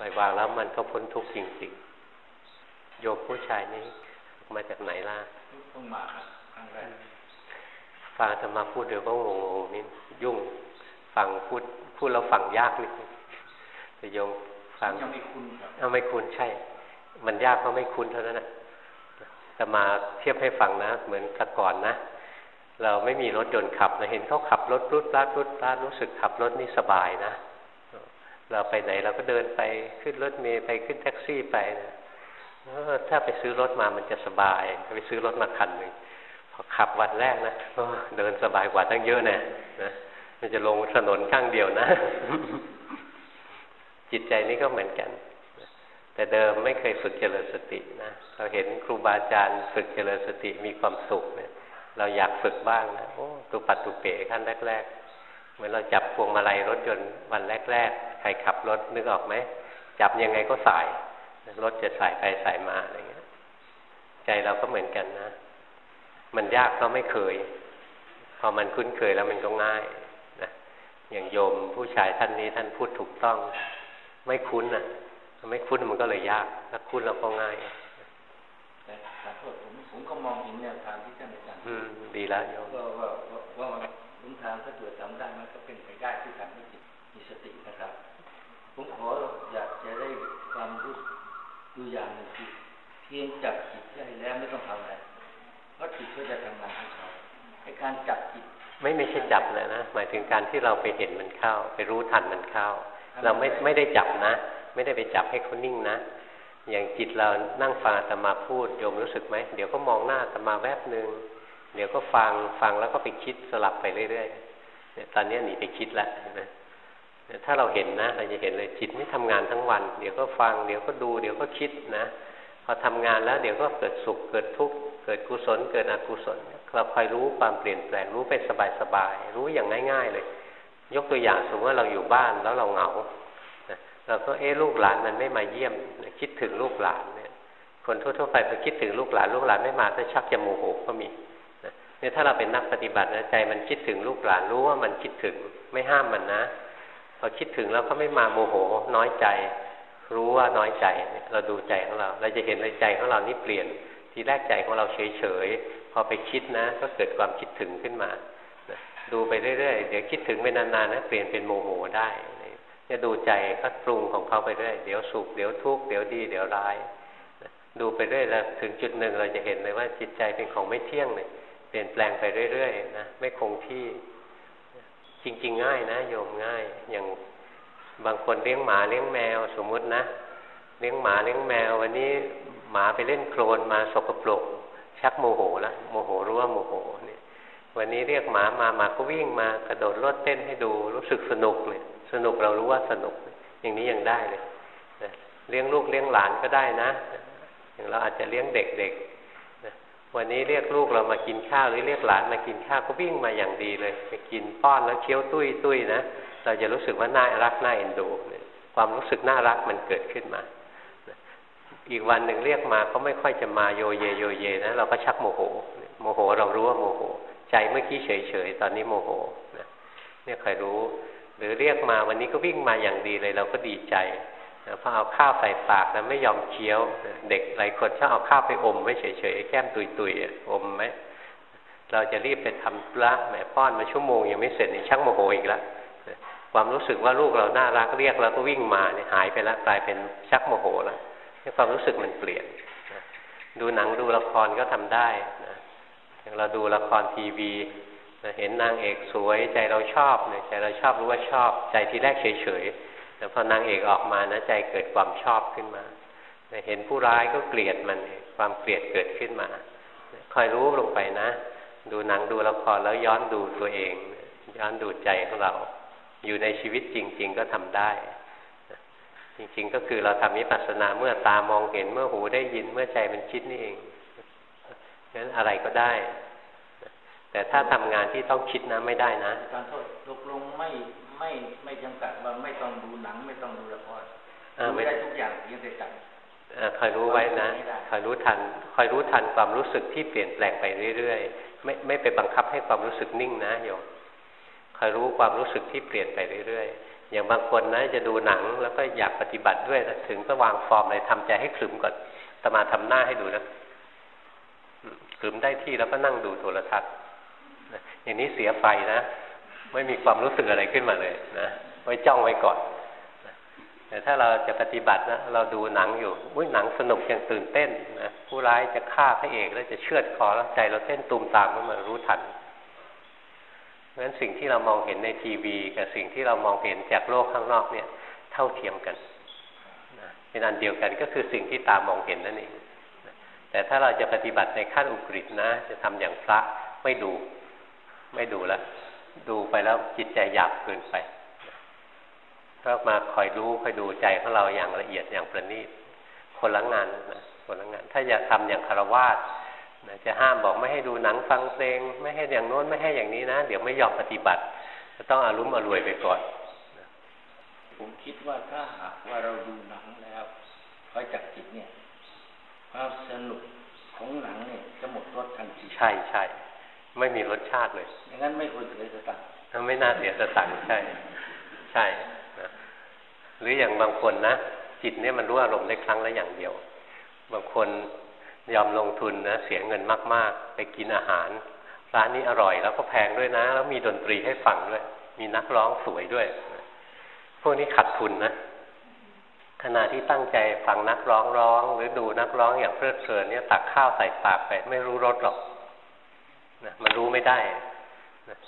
ล่อยวางแล้วมันก็พ้นทุกข์จริงๆ โยมผู้ชายนี้มาจากไหนล่ะเพิ่งมาครับครั้งแรกฟังธรรมาพูดเดี๋ยวก็งงๆนี่ยุ่งฟังพูดพูดแล้วฟังยากนิดแต่โยมฟังยังไม่คุ้นครับเอาไม่คุ้นใช่ มันยากเพราะไม่คุ้นเท่านั้นนะแต่มาเทียบให้ฟังนะ เหมือนแต่ก่อนนะเราไม่มีรถยนต์ขับเราเห็นเขาขับรถรุดราดรุดราดรู้สึกขับรถนี่สบายนะ เราไปไหนเราก็เดินไปขึ้นรถเมล์ไปขึ้นแท็กซี่ไปนะถ้าไปซื้อรถมามันจะสบายไปซื้อรถมาคันหนึ่งพอขับวันแรกนะเดินสบายกว่าตั้งเยอะนะนะมันจะลงถนนข้างเดียวนะ จิตใจนี้ก็เหมือนกัน แต่เดิมไม่เคยฝึกเจริญสตินะเราเห็นครูบาอาจารย์ฝึกเจริญสติมีความสุขเนี่ย เราอยากฝึกบ้างนะโอ้ตุปัดตุเปขั้นแรกๆ เหมือนเราจับพวงมาลัยรถยนต์วันแรกใครขับรถนึกออกไหมจับยังไงก็สาย รถจะสายไปสายมาอะไรเงี้ย ใจเราก็เหมือนกันนะ มันยากเพราะไม่เคย พอมันคุ้นเคยแล้วมันก็ง่ายนะอย่างโยมผู้ชายท่านนี้ท่านพูดถูกต้อง ไม่คุ้นอะไม่คุ้นมันก็เลยยากถ้าคุ้นแล้วก็ง่ายแต่ขอโทษผมผมก็มองเห็นแนวทางที่ท่านอาจารย์ดีแล้วโยมว่าว่าว่าลุงทางถ้าเกิดจำได้มันก็เป็นไปได้ที่การมีจิตมีสตินะครับ ผมขออยากจะได้ความรู้ดูอย่างหนึ่งคือเพียงจับจิตได้แล้วไม่ต้องทำอะไรเพราะจิตก็จะทำงานของเขาในการจับจิต ไม่ไม่ใช่จับนะนะหมายถึงการที่เราไปเห็นมันเข้า ไปรู้ทันมันเข้า เราไม่ไม่ได้จับนะ ไม่ได้ไปจับให้เขานิ่งนะอย่างจิตเรานั่งฟังอาตมาพูดโยมรู้สึกไหมเดี๋ยวก็มองหน้าอาตมาแวบหนึ่งเดี๋ยวก็ฟังฟังแล้วก็ไปคิดสลับไปเรื่อยๆเนี่ยตอนนี้หนีไปคิดแล้วเห็นไหม ถ้าเราเห็นนะ เราจะเห็นเลยจิตไม่ทำงานทั้งวัน เดี๋ยวก็ฟัง เดี๋ยวก็ดู เดี๋ยวก็คิดนะ พอทำงานแล้ว เดี๋ยวก็เกิดสุข เกิดทุกข์ เกิดกุศล เกิดอกุศล เราคอยรู้ความเปลี่ยนแปลง รู้เป็นสบายๆ รู้อย่างง่าย ๆ เลย ยกตัวอย่างสมมติว่าเราอยู่บ้านแล้วเราเหงาเราก็เอ๊ลูกหลานมันไม่มาเยี่ยม คิดถึงลูกหลานเนี่ย คนทั่วๆไปพอคิดถึงลูกหลาน ลูกหลานไม่มาก็ชักจะโมโหก็มีเนี่ยถ้าเราเป็นนักปฏิบัตินะใจมันคิดถึงลูกหลานรู้ว่ามันคิดถึงไม่ห้ามมันนะ พอคิดถึงแล้วก็ไม่มาโมโห น้อยใจ รู้ว่าน้อยใจ เราดูใจของเรา เราจะเห็นในใจของเรานี่เปลี่ยน ทีแรกใจของเราเฉยๆ พอไปคิดนะ ก็เกิดความคิดถึงขึ้นมา ดูไปเรื่อยๆ เดี๋ยวคิดถึงไปนานๆนะเปลี่ยนเป็นโมโหได้จะดูใจก็ปรุงของเขาไปเรื่อย เดี๋ยวสุข เดี๋ยวทุกข์ เดี๋ยวดี เดี๋ยวร้าย ดูไปเรื่อยแล้วถึงจุดหนึ่งเราจะเห็นเลยว่าจิตใจเป็นของไม่เที่ยงเลยเปลี่ยนแปลงไปเรื่อยๆนะ ไม่คงที่ จริง ๆ ง่ายนะโยมง่าย อย่างบางคนเลี้ยงหมาเลี้ยงแมวสมมุตินะ เลี้ยงหมาเลี้ยงแมว วันนี้หมาไปเล่นโคลนมาสกปรก ชักโมโหแล้วโมโหรู้ว่าโมโหเนี่ยวันนี้เรียกหมามาหมาก็วิ่งมากระโดดโลดเต้นให้ดูรู้สึกสนุกเลยสนุกเรารู้ว่าสนุก อย่างนี้ยังได้เลยเลี้ยงลูกเลี้ยงหลานก็ได้นะ อย่างเราอาจจะเลี้ยงเด็กๆ วันนี้เรียกลูกเรามากินข้าวหรือเรียกหลานมากินข้าวก็วิ่งมาอย่างดีเลยไปกินป้อนแล้วเคี้ยวตุ้ยตุ้ยนะเราจะรู้สึกว่าน่ารักน่าเอ็นดูความรู้สึกน่ารักมันเกิดขึ้นมา อีกวันหนึ่งเรียกมาเขาไม่ค่อยจะมาโยเยโยเยนะเราก็ชักโมโห โมโหเรารู้ว่าโมโห ใจเมื่อกี้เฉยเฉยตอนนี้โมโหเนี่ยใครรู้ หรือเรียกมาวันนี้ก็วิ่งมาอย่างดีเลยเราก็ดีใจ พอเอาข้าวใส่ปากนะไม่ยอมเคี้ยว เด็กหลายคนชอบเอาข้าวไปอมไว้เฉยๆแก้มตุยๆอมไหมเราจะรีบไปทำละแหมป้อนมาชั่วโมงยังไม่เสร็จนี่ชักโมโหอีกแล้วความรู้สึกว่าลูกเราน่ารักเรียกแล้วก็วิ่งมาเนี่ยหายไปแล้วกลายเป็นชักโมโหแล้วความรู้สึกมันเปลี่ยนดูหนังดูละครก็ทำได้นะอย่างเราดูละครทีวีเห็นนางเอกสวยใจเราชอบเนี่ยใจเราชอบรู้ว่าชอบ ใจที่แรกเฉยๆ แต่พอนางเอกออกมานะใจเกิดความชอบขึ้นมาเห็นผู้ร้ายก็เกลียดมันความเกลียดเกิดขึ้นมา คอยรู้ลงไปนะ ดูหนังดูละครแล้วย้อนดูตัวเอง ย้อนดูใจของเรา อยู่ในชีวิตจริง ๆ ก็ทำได้ จริง ๆ ก็คือเราทำวิปัสสนาเมื่อตามองเห็นเมื่อหูได้ยินเมื่อใจมันคิดนี่เองงั้นอะไรก็ได้ แต่ถ้าทำงานที่ต้องคิดนะไม่ได้นะการโทษตกลงไม่ ไม่ไม่จำกัดว่าไม่ต้องดูหนังไม่ต้องดูละครดูได้ทุกอย่างยังแต่จังคอยรู้ไว้นะคอยรู้ทันคอยรู้ทันความรู้สึกที่เปลี่ยนแปลงไปเรื่อยๆไม่ไม่ไปบังคับให้ความรู้สึกนิ่งนะโยมคอยรู้ความรู้สึกที่เปลี่ยนไปเรื่อยๆอย่างบางคนนะจะดูหนังแล้วก็อยากปฏิบัติด้วยถึงก็วางฟอร์มเลยทำใจให้ขลุ่มก่อนตมาทำหน้าให้ดูนะขลุ่มได้ที่แล้วก็นั่งดูโทรทัศน์อย่างนี้เสียไฟนะ ไม่มีความรู้สึกอะไรขึ้นมาเลยนะไว้จ้องไว้ก่อนแต่ถ้าเราจะปฏิบัตินะเราดูหนังอยู่อุ้ยหนังสนุกยังตื่นเต้นนะผู้ร้ายจะฆ่าพระเอกแล้วจะเชือดคอแล้วใจเราเต้นตูมตามขึ้นมารู้ทันเพราะฉะนั้นสิ่งที่เรามองเห็นในทีวี กับสิ่งที่เรามองเห็นจากโลกข้างนอกเนี่ย เท่าเทียมกันเป็นอันเดียวกันก็คือสิ่งที่ตามองเห็นนั่นเองแต่ถ้าเราจะปฏิบัติในขั้นอุกฤษนะ จะทำอย่างพระไม่ดูไม่ดูแล้ว ดูไปแล้วจิตใจหยาบเกินไปก็มาคอยรู้คอยดูใจของเราอย่างละเอียดอย่างประณีตคนละงานนะคนละงาน ถ้าอยากทำอย่างคารวาสจะห้ามบอกไม่ให้ดูหนังฟังเพลง ไม่ให้อย่างโน้นไม่ให้อย่างนี้นะ เดี๋ยวไม่ยอมปฏิบัติ จะต้องอารุมอรวยไปก่อน ผมคิดว่าถ้าหากว่าเราดูหนังแล้วคอยจักจิตเนี่ยความสนุกของหนังเนี่ยจะหมดรสทันทีใช่ใช่ ไม่มีรสชาติเลยอย่างนั้นไม่ควรเสียสตังค์ไม่น่าเสียสตังค์ใช่ ใช่หรืออย่างบางคนนะจิตเนี่ยมันรู้อารมณ์ได้ครั้งละอย่างเดียว บางคนยอมลงทุนนะเสียเงินมาก ๆ ไปกินอาหาร ร้านนี้อร่อยแล้วก็แพงด้วยนะ แล้วมีดนตรีให้ฟังด้วย มีนักร้องสวยด้วย พวกนี้ขัดทุนนะขณะที่ตั้งใจฟังนักร้องร้อง หรือดูนักร้องอย่างเพลิดเพลินเนี่ยตักข้าวใส่ปากไป ไม่รู้รสหรอก นะมันรู้ไม่ได้นะ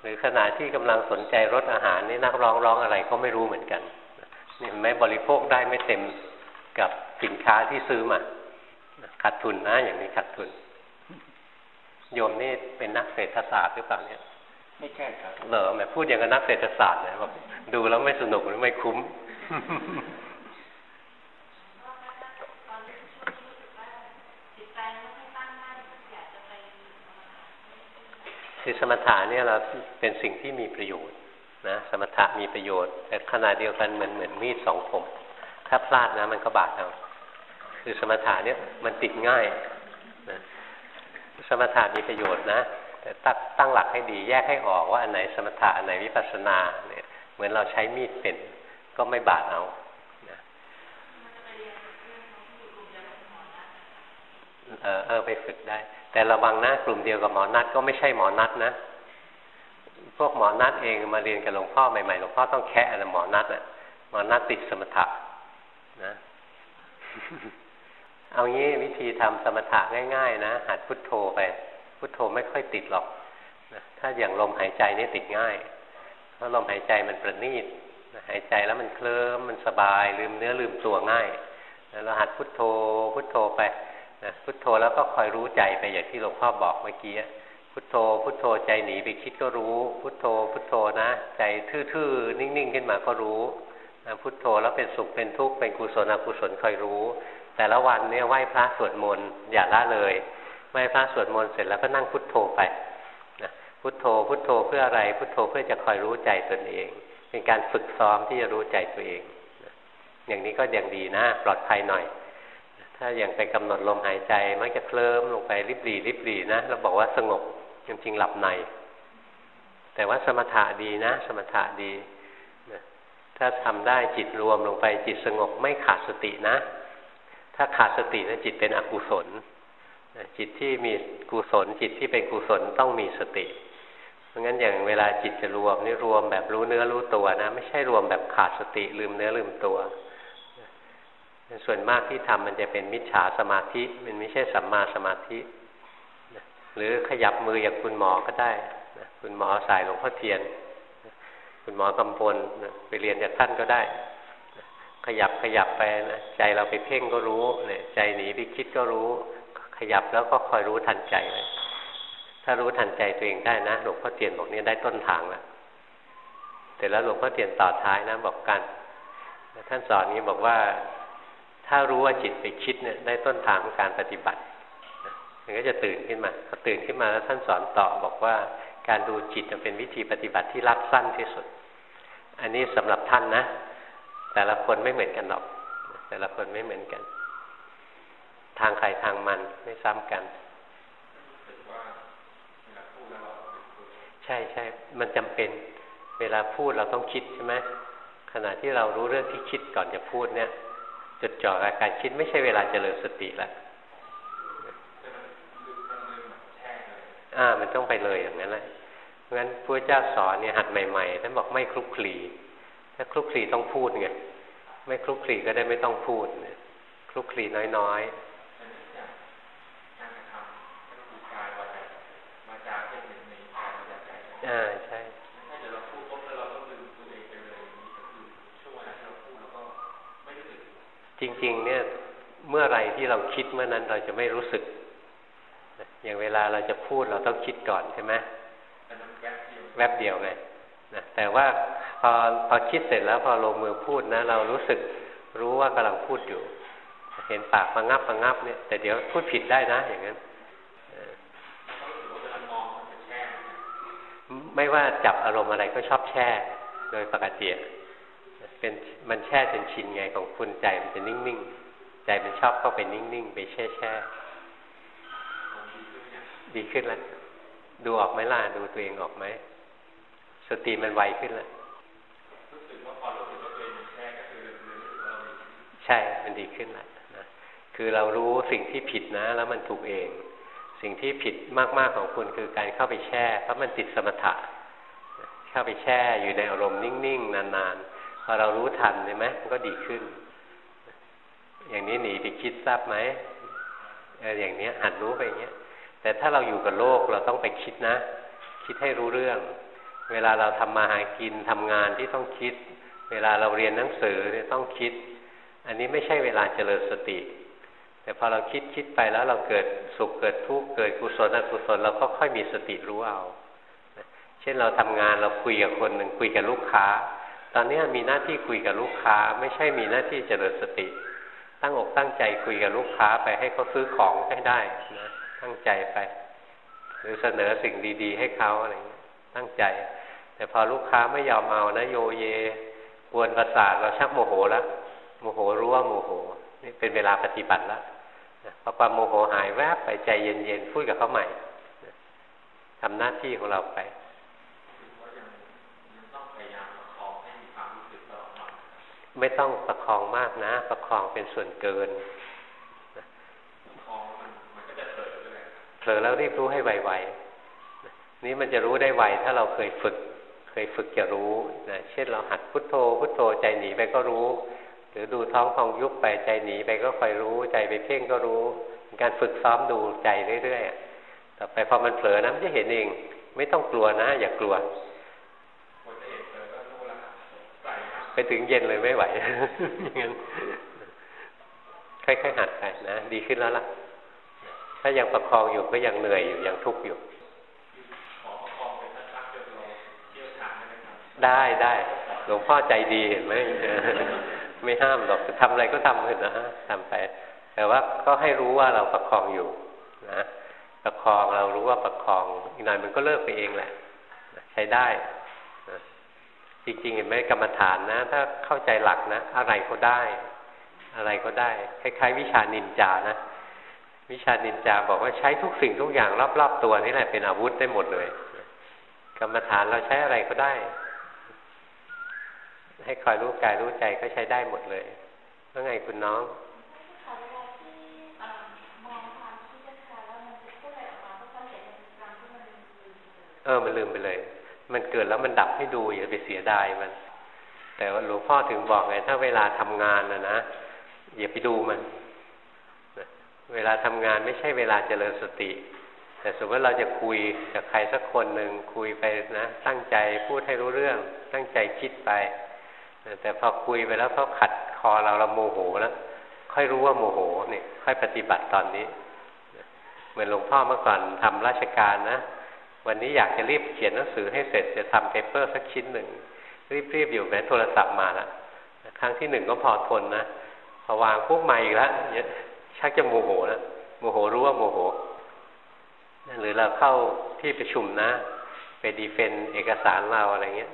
หรือขณะที่กำลังสนใจรสอาหารนี่นักร้องร้องอะไรก็ไม่รู้เหมือนกันนี่ไม่บริโภคได้ไม่เต็มกับสินค้าที่ซื้อมาขาดทุนนะ อย่างนี้ขาดทุน โยมนี่เป็นนักเศรษฐศาสตร์หรือเปล่าเนี่ยไม่ใช่ครับเหรอแม่พูดอย่างกับนักเศรษฐศาสตร์นะบอกดูแล้วไม่สนุกหรือไม่คุ้ม คือสมถะเนี่ยเราเป็นสิ่งที่มีประโยชน์นะสมถะมีประโยชน์ แต่ขณะเดียวกันเหมือนเหมือนมีดสองคมถ้าพลาดนะมันก็บาดเอาคือสมถะเนี่ยมันติดง่ายนะสมถะมีประโยชน์นะแต่ตั้งตั้งหลักให้ดีแยกให้ออกว่าอันไหนสมถะอันไหนวิปัสสนาเนี่ยเหมือนเราใช้มีดเป็นก็ไม่บาดเอาเออเออไปฝึกได้ แต่ระวังนะกลุ่มเดียวกับหมอนัดก็ไม่ใช่หมอนัดนะพวกหมอนัดเองมาเรียนกับหลวงพ่อใหม่ๆหลวงพ่อต้องแคะนะหมอนัดอะหมอนัดติดสมถะนะเอางี้วิธีทำสมถะง่ายๆ นะหัดพุทโธไป พุทโธไม่ค่อยติดหรอกนะถ้าอย่างลมหายใจนี่ติดง่าย เพราะลมหายใจมันประณีตหายใจแล้วมันเคลิ้มมันสบายลืมเนื้อลืมตัวง่ายเราหัดพุทโธพุทโธไป นะพุทโธแล้วก็คอยรู้ใจไปอย่างที่หลวงพ่อบอกเมื่อกี้พุทโธ พุทโธใจหนีไปคิดก็รู้ พุทโธ พุทโธนะ ใจทื่อๆนิ่งๆขึ้นมาก็รู้นะพุทโธแล้วเป็นสุขเป็นทุกข์เป็นกุศลอกุศลคอยรู้ แต่ละวันเนี่ยไหว้พระสวดมนต์อย่าละเลยไหว้พระสวดมนต์เสร็จแล้วก็นั่งพุทโธไปนะพุทโธ พุทโธเพื่ออะไร พุทโธเพื่อจะคอยรู้ใจตนเอง เป็นการฝึกซ้อมที่จะรู้ใจตัวเองอย่างนี้ก็ยังดีนะ ปลอดภัยหน่อย ถ้าอย่างไปกำหนดลมหายใจมักจะเคลิ้มลงไปริบหรี่ริบหรี่นะเราบอกว่าสงบจริงๆหลับใน แต่ว่าสมถะดีนะ สมถะดีนะถ้าทำได้จิตรวมลงไปจิตสงบไม่ขาดสตินะ ถ้าขาดสตินะจิตเป็นอกุศลจิตที่มีกุศลจิตที่เป็นกุศลต้องมีสติ เพราะงั้นอย่างเวลาจิตจะรวมนี่รวมแบบรู้เนื้อรู้ตัวนะ ไม่ใช่รวมแบบขาดสติลืมเนื้อลืมตัว ส่วนมากที่ทำมันจะเป็นมิจฉาสมาธิ มันไม่ใช่สัมมาสมาธิหรือขยับมืออย่างคุณหมอก็ได้คุณหมอสายหลวงพ่อเทียน คุณหมอกำพลไปเรียนจากท่านก็ได้ ขยับขยับไปนะใจเราไปเพ่งก็รู้เนี่ยใจหนีไปคิดก็รู้ ขยับแล้วก็คอยรู้ทันใจเลยถ้ารู้ทันใจตัวเองได้นะหลวงพ่อเทียนบอกนี่ได้ต้นทางแล้วแต่แล้วหลวงพ่อเทียนต่อท้ายนะบอกกันท่านสอนนี้บอกว่า ถ้ารู้ว่าจิตไปคิดเนี่ยได้ต้นทางของการปฏิบัติมันก็จะตื่นขึ้นมาพอตื่นขึ้นมาแล้วท่านสอนต่อบอกว่าการดูจิตเป็นวิธีปฏิบัติที่รัดสั้นที่สุด อันนี้สำหรับท่านนะ แต่ละคนไม่เหมือนกันหรอก แต่ละคนไม่เหมือนกัน ทางใครทางมันไม่ซ้ำกัน ใช่ใช่ มันจำเป็น เวลาพูดเราต้องคิดใช่ไหมขณะที่เรารู้เรื่องที่คิดก่อนจะพูดเนี่ย จดจ่อกับการคิดไม่ใช่เวลาเจริญสติแล้วอ่า มันต้องไปเลยอย่างนั้นแหละเพราะฉะนั้นพระเจ้าสอนเนี่ยหัดใหม่ๆท่านบอกไม่คลุกคลีถ้าคลุกคลีต้องพูดไงไม่คลุกคลีก็ได้ไม่ต้องพูดคลุกคลีน้อยๆอ่าใช่ จริง ๆ เนี่ยเมื่อไรที่เราคิดเมื่อนั้นเราจะไม่รู้สึก อย่างเวลาเราจะพูดเราต้องคิดก่อนใช่ไหมแวบเดียวไงนะแต่ว่าพอพอคิดเสร็จแล้วพอลงมือพูดนะ เรารู้สึกรู้ว่ากำลังพูดอยู่ เห็นปากระงับระงับเนี่ย แต่เดี๋ยวพูดผิดได้นะ อย่างนั้นไม่ว่าจับอารมณ์อะไรก็ชอบแช่ โดยปกติ เป็นมันแช่จนชินไงของคุณใจมันจะนิ่งๆ ใจมันชอบเข้าไปนิ่งๆ ไปแช่แช่ดีขึ้นแล้ว ดูออกไหมล่ะ ดูตัวเองออกไหม สติมันไวขึ้นแล้วใช่ มันดีขึ้นแล้วนะคือเรารู้สิ่งที่ผิดนะ แล้วมันถูกเอง สิ่งที่ผิดมากๆของคุณคือการเข้าไปแช่ เพราะมันติดสมถะ เข้าไปแช่อยู่ในอารมณ์นิ่งๆ นานๆ อเรารู้ทันใช่ไหมมันก็ดีขึ้น อย่างนี้หนีไปคิดทราบไหมอย่างเนี้ยหัดรู้ไปอย่างเงี้ย แต่ถ้าเราอยู่กับโลกเราต้องไปคิดนะ คิดให้รู้เรื่อง เวลาเราทำมาหากินทำงานที่ต้องคิด เวลาเราเรียนหนังสือเนี่ยต้องคิด อันนี้ไม่ใช่เวลาเจริญสติ แต่พอเราคิดคิดไปแล้วเราเกิดสุขเกิดทุกข์เกิดกุศลอกุศลเราก็ค่อยมีสติรู้เอา เช่นเราทำงานเราคุยกับคนหนึ่งคุยกับลูกค้า ตอนนี้มีหน้าที่คุยกับลูกค้า ไม่ใช่มีหน้าที่เจริญสติ ตั้งอกตั้งใจคุยกับลูกค้าไปให้เขาซื้อของให้ได้นะตั้งใจไป หรือเสนอสิ่งดี ๆ ให้เขาอะไรเงี้ยตั้งใจ แต่พอลูกค้าไม่ยอมเอานะโยเยกวนประสาทเราชักโมโหแล้วโมโหรู้ว่าโมโหนี่เป็นเวลาปฏิบัติแล้วพอความโมโหหายแวบไปใจเย็นๆพูดกับเขาใหม่ทำหน้าที่ของเราไป ไม่ต้องประคองมากนะ ประคองเป็นส่วนเกินเผลอแล้วรีบรู้ให้ไวๆนี่มันจะรู้ได้ไวถ้าเราเคยฝึก เคยฝึกจะรู้นะเช่นเราหัดพุทโธ พุทโธใจหนีไปก็รู้ หรือดูท้องพองยุบไปใจหนีไปก็คอยรู้ ใจไปเพ่งก็รู้การฝึกซ้อมดูใจเรื่อยๆต่อไปพอมันเผลอนะมันจะเห็นเอง ไม่ต้องกลัวนะ อย่ากลัว ไปถึงเย็นเลยไม่ไหวอย่างนั้นค่อยๆหัดไปนะดีขึ้นแล้วล่ะ ถ้ายังประคองอยู่ก็ยังเหนื่อยอยู่ยังทุกข์อยู่ได้ได้หลวงพ่อใจดีเห็นไหมไม่ห้ามหรอกจะทำอะไรก็ทำเลยนะทำไป แต่ว่าก็ให้รู้ว่าเราประคองอยู่นะประคองเรารู้ว่าประคองอีกหน่อยมันก็เลิกไปเองแหละ ใช้ได้ จริงๆเห็นไหมกรรมฐานนะ ถ้าเข้าใจหลักนะ อะไรก็ได้ อะไรก็ได้ คล้าย ๆ วิชานินจานะ วิชานินจาบอกว่าใช้ทุกสิ่งทุกอย่างรอบๆตัวนี่แหละเป็นอาวุธได้หมดเลย กรรมฐานเราใช้อะไรก็ได้ ให้คอยรู้กายรู้ใจก็ใช้ได้หมดเลยว่าไงคุณน้องเออ มันลืมไปเลย มันเกิดแล้วมันดับให้ดูอย่าไปเสียดายมัน แต่ว่าหลวงพ่อถึงบอกไงถ้าเวลาทำงานนะนะอย่าไปดูมันเวลาทำงานไม่ใช่เวลาเจริญสติ แต่สมมติเราจะคุยกับใครสักคนหนึ่งคุยไปนะ ตั้งใจพูดให้รู้เรื่อง ตั้งใจคิดไป แต่พอคุยไปแล้วเขาขัดคอเราเราโมโหแล้วค่อยรู้ว่าโมโหเนี่ยค่อยปฏิบัติตอนนี้ เหมือนหลวงพ่อเมื่อก่อนทำราชการนะ วันนี้อยากจะรีบเขียนหนังสือให้เสร็จจะทำ paper สักชิ้นหนึ่ง รีบๆอยู่แหมโทรศัพท์มาแล้วครั้งที่หนึ่งก็พอทนนะพอวางปุ๊บมาอีกแล้วชักจะโมโหแล้วโมโหรู้ว่าโมโหหรือเราเข้าที่ประชุมนะ ไปดีเฟนเอกสารเราอะไรเงี้ย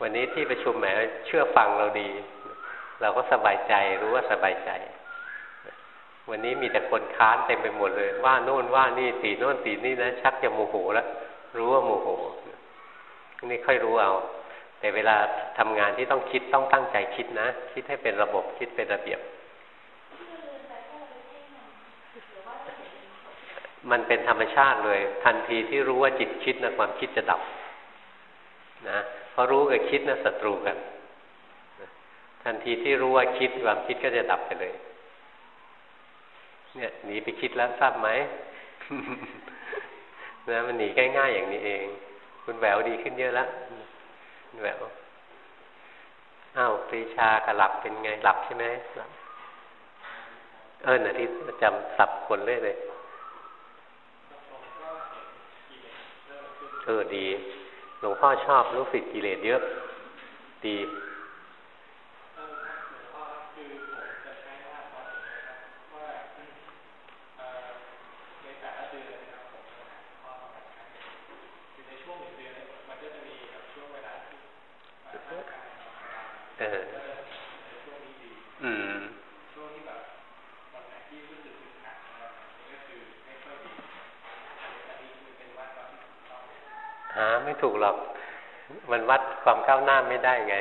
วันนี้ที่ประชุมแหมเชื่อฟังเราดี เราก็สบายใจรู้ว่าสบายใจ วันนี้มีแต่คนค้านเต็มไปหมดเลย ว่าโน่นว่านี่ตีโน่นตีนี่นะชักจะโมโหแล้วรู้ว่าโมโหนี่ค่อยรู้เอา แต่เวลาทำงานที่ต้องคิดต้องตั้งใจคิดนะ คิดให้เป็นระบบคิดเป็นระเบียบ มันเป็นธรรมชาติเลย ทันทีที่รู้ว่าจิตคิดนะความคิดจะดับ นะเพราะรู้กับคิดนะศัตรูกัน ทันทีที่รู้ว่าคิดความคิดก็จะดับไปเลย เนี่ยหนีไปคิดแล้วทราบไหมนะมันหนีง่ายๆอย่างนี้เอง คุณแหววดีขึ้นเยอะแล้วแหววอ้าวปรีชากระหลับเป็นไงหลับใช่ไหมหลับเออน่ะที่จำสับคนเลยเลยเออดี หลวงพ่อชอบรู้สึกกิเลสเยอะ ดี หาไม่ถูกหรอก มันวัดความก้าวหน้าไม่ได้ไง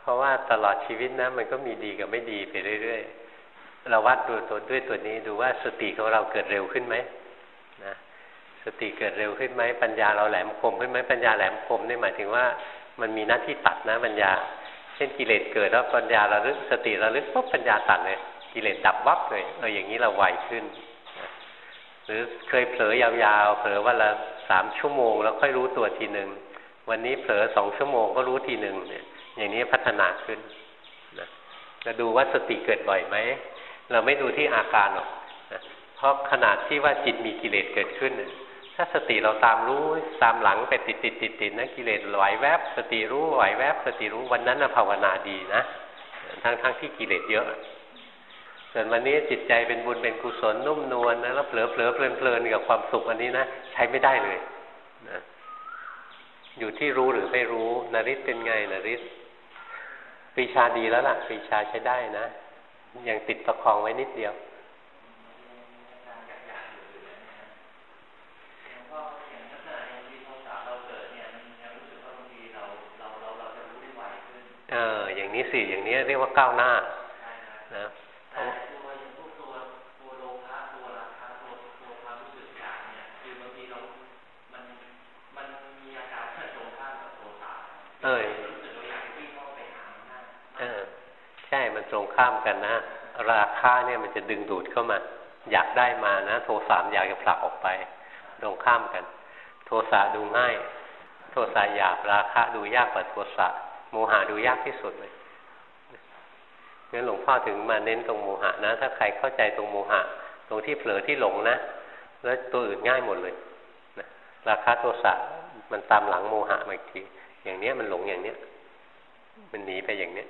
เพราะว่าตลอดชีวิตนะมันก็มีดีกับไม่ดีไปเรื่อยๆ เราวัดดูตัวด้วยตัวนี้ดูว่าสติของเราเกิดเร็วขึ้นไหมนะสติเกิดเร็วขึ้นไหมปัญญาเราแหลมคมขึ้นไหมปัญญาแหลมคมนี่หมายถึงว่า มันมีหน้าที่ตัดนะปัญญา เช่นกิเลสเกิดแล้วปัญญาราลึกสติราลึกปุ๊บปัญญาตัดเลย กิเลสดับวับเลยเอออย่างนี้เราไวขึ้น หรือเคยเผลอยาวๆเผลอวันละสามชั่วโมง แล้วค่อยรู้ตัวทีหนึ่งวันนี้เผลอสองชั่วโมงก็รู้ทีหนึ่งเนี่ย อย่างนี้พัฒนาขึ้นนะจะดูว่าสติเกิดบ่อยไหมเราไม่ดูที่อาการหรอกนะเพราะขนาดที่ว่าจิตมีกิเลสเกิดขึ้น ถ้าสติเราตามรู้ตามหลังไปติดติดติดติดนะกิเลสไหวแวบ สติรู้ไหวแวบ สติรู้วันนั้นนะภาวนาดีนะทั้งทั้งที่กิเลสเยอะ ส่วนวันนี้จิตใจเป็นบุญเป็นกุศลนุ่มนวลนะแล้วเผลอเผลอเพลินเพลินกับความสุขอันนี้นะใช้ไม่ได้เลยนะอยู่ที่รู้หรือไม่รู้นริศเป็นไงนริศปีชาดีแล้วล่ะปีชาใช้ได้นะยังติดประคองไว้นิดเดียว เออ อย่างนี้สิอย่างนี้เรียกว่าก้าวหน้านะเออเออ ใช่ มันตรงข้ามกันนะ ราคาเนี่ยมันจะดึงดูดเข้ามา อยากได้มานะ โทสามอยากจะผลักออกไป ตรงข้ามกัน โทสะดูง่าย โทสะหยาบ ราคะดูยากกว่าโทสะ โมหะดูยากที่สุดเลยงั้นหลวงพ่อถึงมาเน้นตรงโมหะนะ ถ้าใครเข้าใจตรงโมหะ ตรงที่เผลอที่หลงนะ แล้วตัวอื่นง่ายหมดเลยนะราคะโทสะมันตามหลังโมหะมาอีกที อย่างเนี้ยมันหลงอย่างเนี้ย มันหนีไปอย่างเนี้ย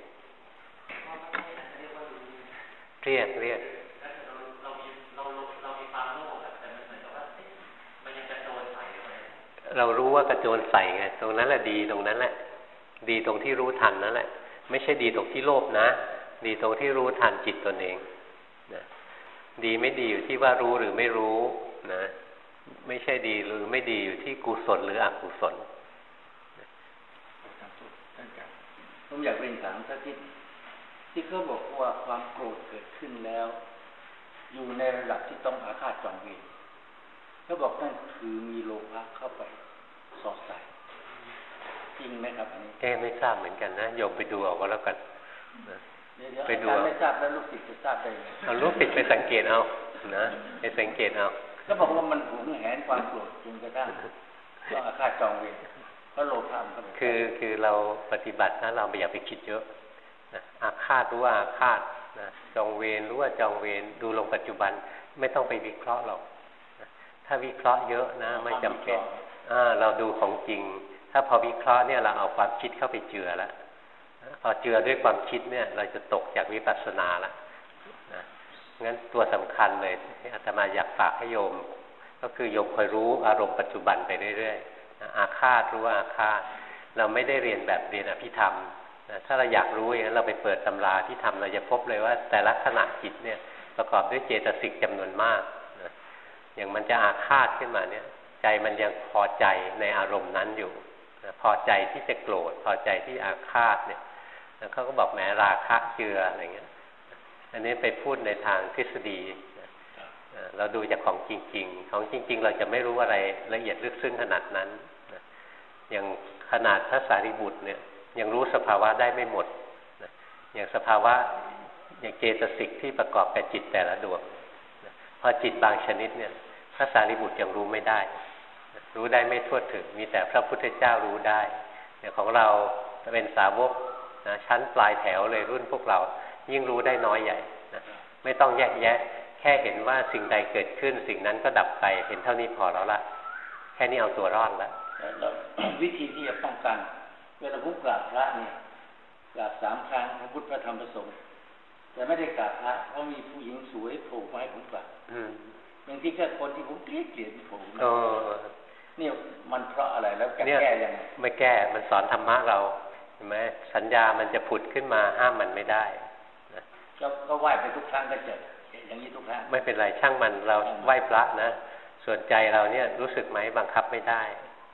เรียกเรียกเรารู้ว่ากระโจนใส่ไง ตรงนั้นแหละดีตรงนั้นแหละ ดีตรงที่รู้ทันนั่นแหละ ไม่ใช่ดีตรงที่โลภนะ ดีตรงที่รู้ทันจิตตนเองนะดีไม่ดีอยู่ที่ว่ารู้หรือไม่รู้นะ ไม่ใช่ดีหรือไม่ดีอยู่ที่กุศลหรืออกุศลผมอยากเรียนถามสักทีที่เขาบอกว่าความโกรธเกิดขึ้นแล้ว อยู่ในระดับที่ต้องอาฆาตจองเวรเขาบอกนั่นคือมีโลภะเข้าไปสอดใส่ จริงไหมครับอันนี้แกไม่ทราบเหมือนกันนะโยมไปดูเอาก็แล้วกันไปดูไม่ทราบแล้วลูกศิษย์จะทราบได้เอาลูกศิษย์ไปสังเกตเอานะไปสังเกตเอาก็บอกว่ามันหวงแหนความโกรธจนกระทั่งต้องอาฆาตจองเวรเพราะโลภะคือคือเราปฏิบัตินะเราไม่อยากไปคิดเยอะนะอาฆาตรู้ว่าอาฆาตนะจองเวรรู้ว่าจองเวรดูลงปัจจุบันไม่ต้องไปวิเคราะห์หรอกถ้าวิเคราะห์เยอะนะ ไม่จำเป็นเราดูของจริง ถ้าพอวิเคราะห์เนี่ยเราเอาความคิดเข้าไปเจือแล้วพอเจือด้วยความคิดเนี่ย เราจะตกจากวิปัสสนาละนะงั้นตัวสำคัญเลยอาตมาอยากฝากให้โยม ก็คือโยมคอยรู้อารมณ์ปัจจุบันไปเรื่อยๆอาฆาตรู้ว่าอาฆาตเราไม่ได้เรียนแบบเรียนอภิธรรมถ้าเราอยากรู้อย่างนั้นเราไปเปิดตำราที่ทำเราจะพบเลยว่า แต่ละขณะจิตเนี่ย ประกอบด้วยเจตสิกจำนวนมากนะอย่างมันจะอาฆาตขึ้นมาเนี่ย ใจมันยังพอใจในอารมณ์นั้นอยู่ พอใจที่จะโกรธพอใจที่อาฆาตเนี่ยเขาก็บอกแหมราคะเจืออะไรเงี้ย อันนี้ไปพูดในทางทฤษฎีเราดูจากของจริง ๆ ของจริง ๆ เราจะไม่รู้อะไรละเอียดลึกซึ้งขนาดนั้นอย่างขนาดพระสารีบุตรเนี่ยยังรู้สภาวะได้ไม่หมดอย่างสภาวะอย่างเจตสิกที่ประกอบกับจิตแต่ละดวงพอจิตบางชนิดเนี่ยพระสารีบุตรยังรู้ไม่ได้ รู้ได้ไม่ทั่วถึง มีแต่พระพุทธเจ้ารู้ได้อย่างของเราเป็นสาวกนะชั้นปลายแถวเลยรุ่นพวกเรา ยิ่งรู้ได้น้อยใหญ่นะไม่ต้องแยกแยะ แค่เห็นว่าสิ่งใดเกิดขึ้น สิ่งนั้นก็ดับไป เห็นเท่านี้พอแล้วละแค่นี้เอาตัวรอดแล้ววิธีที่จะป้องกัน เวลาผมกราบพระเนี่ยกราบสามครั้งพระพุทธพระธรรมพระสงฆ์แต่ไม่ได้กราบพระเพราะมีผู้หญิงสวยโผล่มาให้ผมกราบบางทีก็คนที่ผมเกลียดเกลียดโผล่ นี่มันเพราะอะไรแล้วแก้ยังไงไม่แก้มันสอนธรรมะเราเห็นไหมสัญญามันจะผุดขึ้นมาห้ามมันไม่ได้ก็ไหว้ไปทุกครั้งก็เจออย่างนี้ทุกครั้งไม่เป็นไรช่างมันเราไหว้พระนะ ส่วนใจเราเนี่ยรู้สึกไหมบังคับไม่ได้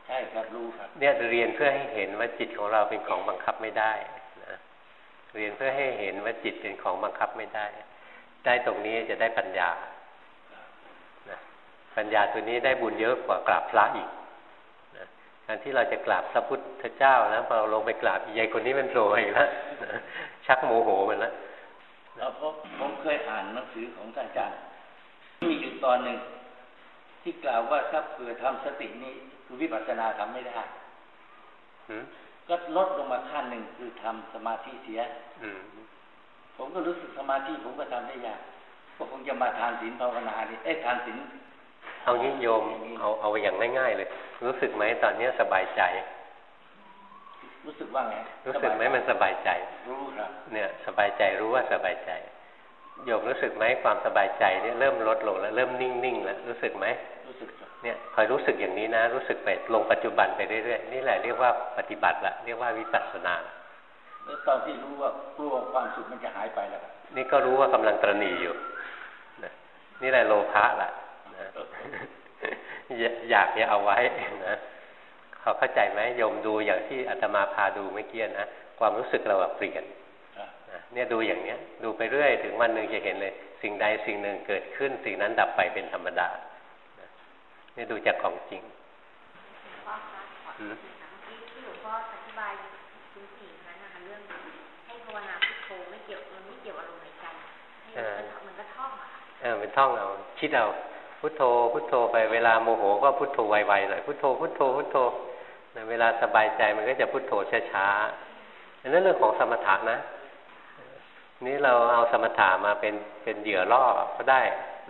ใช่ครับรู้ครับเนี่ยเรียนเพื่อให้เห็นว่าจิตของเราเป็นของบังคับไม่ได้นะเรียนเพื่อให้เห็นว่าจิตเป็นของบังคับไม่ได้ ได้ตรงนี้จะได้ปัญญานะ ปัญญาตัวนี้ได้บุญเยอะกว่ากราบพระอีกนะการที่เราจะกราบพระพุทธเจ้านะพอเราลงไปกราบยายคนนี้มันโผล่อีกแล้วชักโมโหมันแล้วแล้วผมเคยอ่านหนังสือของท่านอาจารย์มีอยู่ตอนหนึ่ง ที่กล่าวว่าถ้าเผื่อทำสตินี้คือวิปัสสนาทำไม่ได้อืมก็ลดลงมาขั้นหนึ่งคือทำสมาธิเสีย อืมผมก็รู้สึกสมาธิผมก็ทำได้ยากก็คงจะมาทานศีลภาวนาดิเอ้ยทานศีล เอางี้โยมเอาเอาอย่างง่ายๆเลย รู้สึกไหมตอนเนี้ยสบายใจ รู้สึกว่าไงรู้สึกไหมมันสบายใจ รู้ครับ เนี่ยสบายใจรู้ว่าสบายใจโยมรู้สึกไหมความสบายใจเนี่ยเริ่มลดลงแล้วเริ่มนิ่งๆแล้วรู้สึกไหมรู้สึกครับเนี่ยคอยรู้สึกอย่างนี้นะ รู้สึกไปลงปัจจุบันไปเรื่อยๆนี่แหละเรียกว่าปฏิบัติละเรียกว่าวิปัสสนาแล้วตอนที่รู้ว่ากลัวความสุขมันจะหายไปแล้วครับนี่ก็รู้ว่ากำลังตรณีอยู่นะนี่แหละโลภะละ นะอย่าอยากจะเอาไว้นะเขาเข้าใจไหมโยมดูอย่างที่อาตมาพาดูเมื่อกี้นะความรู้สึกเราอะเปลี่ยนครับนะเนี่ยดูอย่างเนี้ย ดูไปเรื่อยถึงวันหนึ่งจะเห็นเลย สิ่งใดสิ่งหนึ่งเกิดขึ้น สิ่งนั้นดับไปเป็นธรรมดานะเนี่ยดูจากของจริงพ่อคะขออืมถามที่ที่หลวงพ่ออธิบายคุณสี่นั้นนะคะเรื่องให้ภาวนาพุทโธไม่เกี่ยวมันไม่เกี่ยวอารมณ์หายใจให้มันเหมือนกระท่อมอะค่ะเออเป็นท่องเอาคิดเอา พุทโธ พุทโธไปเวลาโมโหก็พุทโธไวๆหน่อยพุทโธพุทโธพุทโธนะเวลาสบายใจมันก็จะพุทโธช้าๆอันนั้นเรื่องของสมถะนะ นี่เราเอาสมถะมาเป็นเป็นเหยื่อล่อก็ได้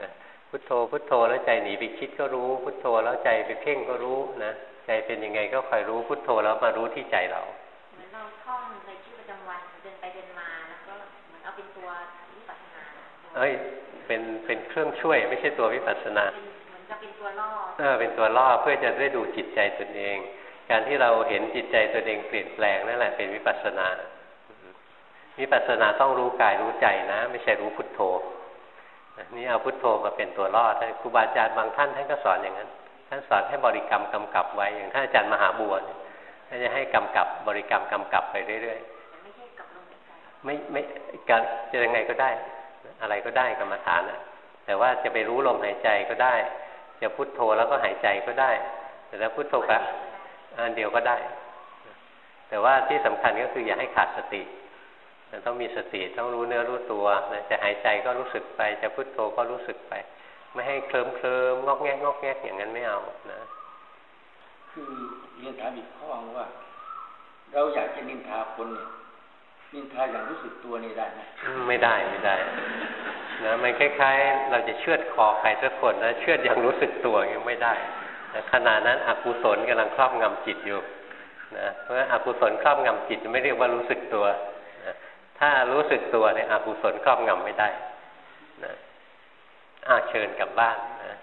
นะพุทโธพุทโธแล้วใจหนีไปคิดก็รู้ พุทโธแล้วใจไปเพ่งก็รู้นะใจเป็นยังไงก็คอยรู้พุทโธแล้วมารู้ที่ใจเราเหมือนเราท่องในชีวิตประจำวันเดินไปเดินมาแล้วก็เหมือนเอาเป็นตัววิปัสสนาตัวเอ้ย เป็นเป็นเครื่องช่วย ไม่ใช่ตัววิปัสสนาเป็นเหมือนกับเป็นตัวล่อเออเป็นตัวล่อเพื่อจะได้ดูจิตใจตนเอง การที่เราเห็นจิตใจตนเองเปลี่ยนแปลงนั่นแหละเป็นวิปัสสนาวิปัสสนาต้องรู้กายรู้ใจนะ ไม่ใช่รู้พุทโธนี่เอาพุทโธมาเป็นตัวล่อท่านครูบาอาจารย์บางท่านท่านก็สอนอย่างนั้น ท่านสอนให้บริกรรมกำกับไว้อย่างท่านอาจารย์มหาบัวเนี่ยท่านจะให้กำกับบริกรรมกำกับไปเรื่อยแต่ไม่ใช่กับลมหายใจๆไม่ไม่การจะยังไงก็ได้ อะไรก็ได้กรรมฐานนะแต่ว่าจะไปรู้ลมหายใจก็ได้ จะพุทโธแล้วก็หายใจก็ได้ แต่ถ้าพุทโธกับอันเดียวก็ได้ แต่ว่าที่สำคัญก็คืออย่าให้ขาดสติต้องมีสติต้องรู้เนื้อรู้ตัวนะจะหายใจก็รู้สึกไป จะพุทโธก็รู้สึกไป ไม่ให้เคลิ้มเคลิมงอกแงกงอกแงกอย่างนั้นไม่เอานะคือเรียนถามอีกข้อว่า เราอยากจะนินทาคนเนี่ย นินทาอย่างรู้สึกตัวนี่ได้ไหมไม่ได้ไม่ได้นะมันคล้ายๆ เราจะเชือดคอใครสักคนนะเชือดอย่างรู้สึกตัวยังไม่ได้แต่ขณะนั้นอกุศลกำลังครอบงำจิตอยู่นะเพราะฉะนั้นอกุศลครอบงำจิตไม่เรียกว่ารู้สึกตัวนะถ้ารู้สึกตัวเนี่ยอกุศลครอบงำไม่ได้นะอาเชิญกลับบ้านนะ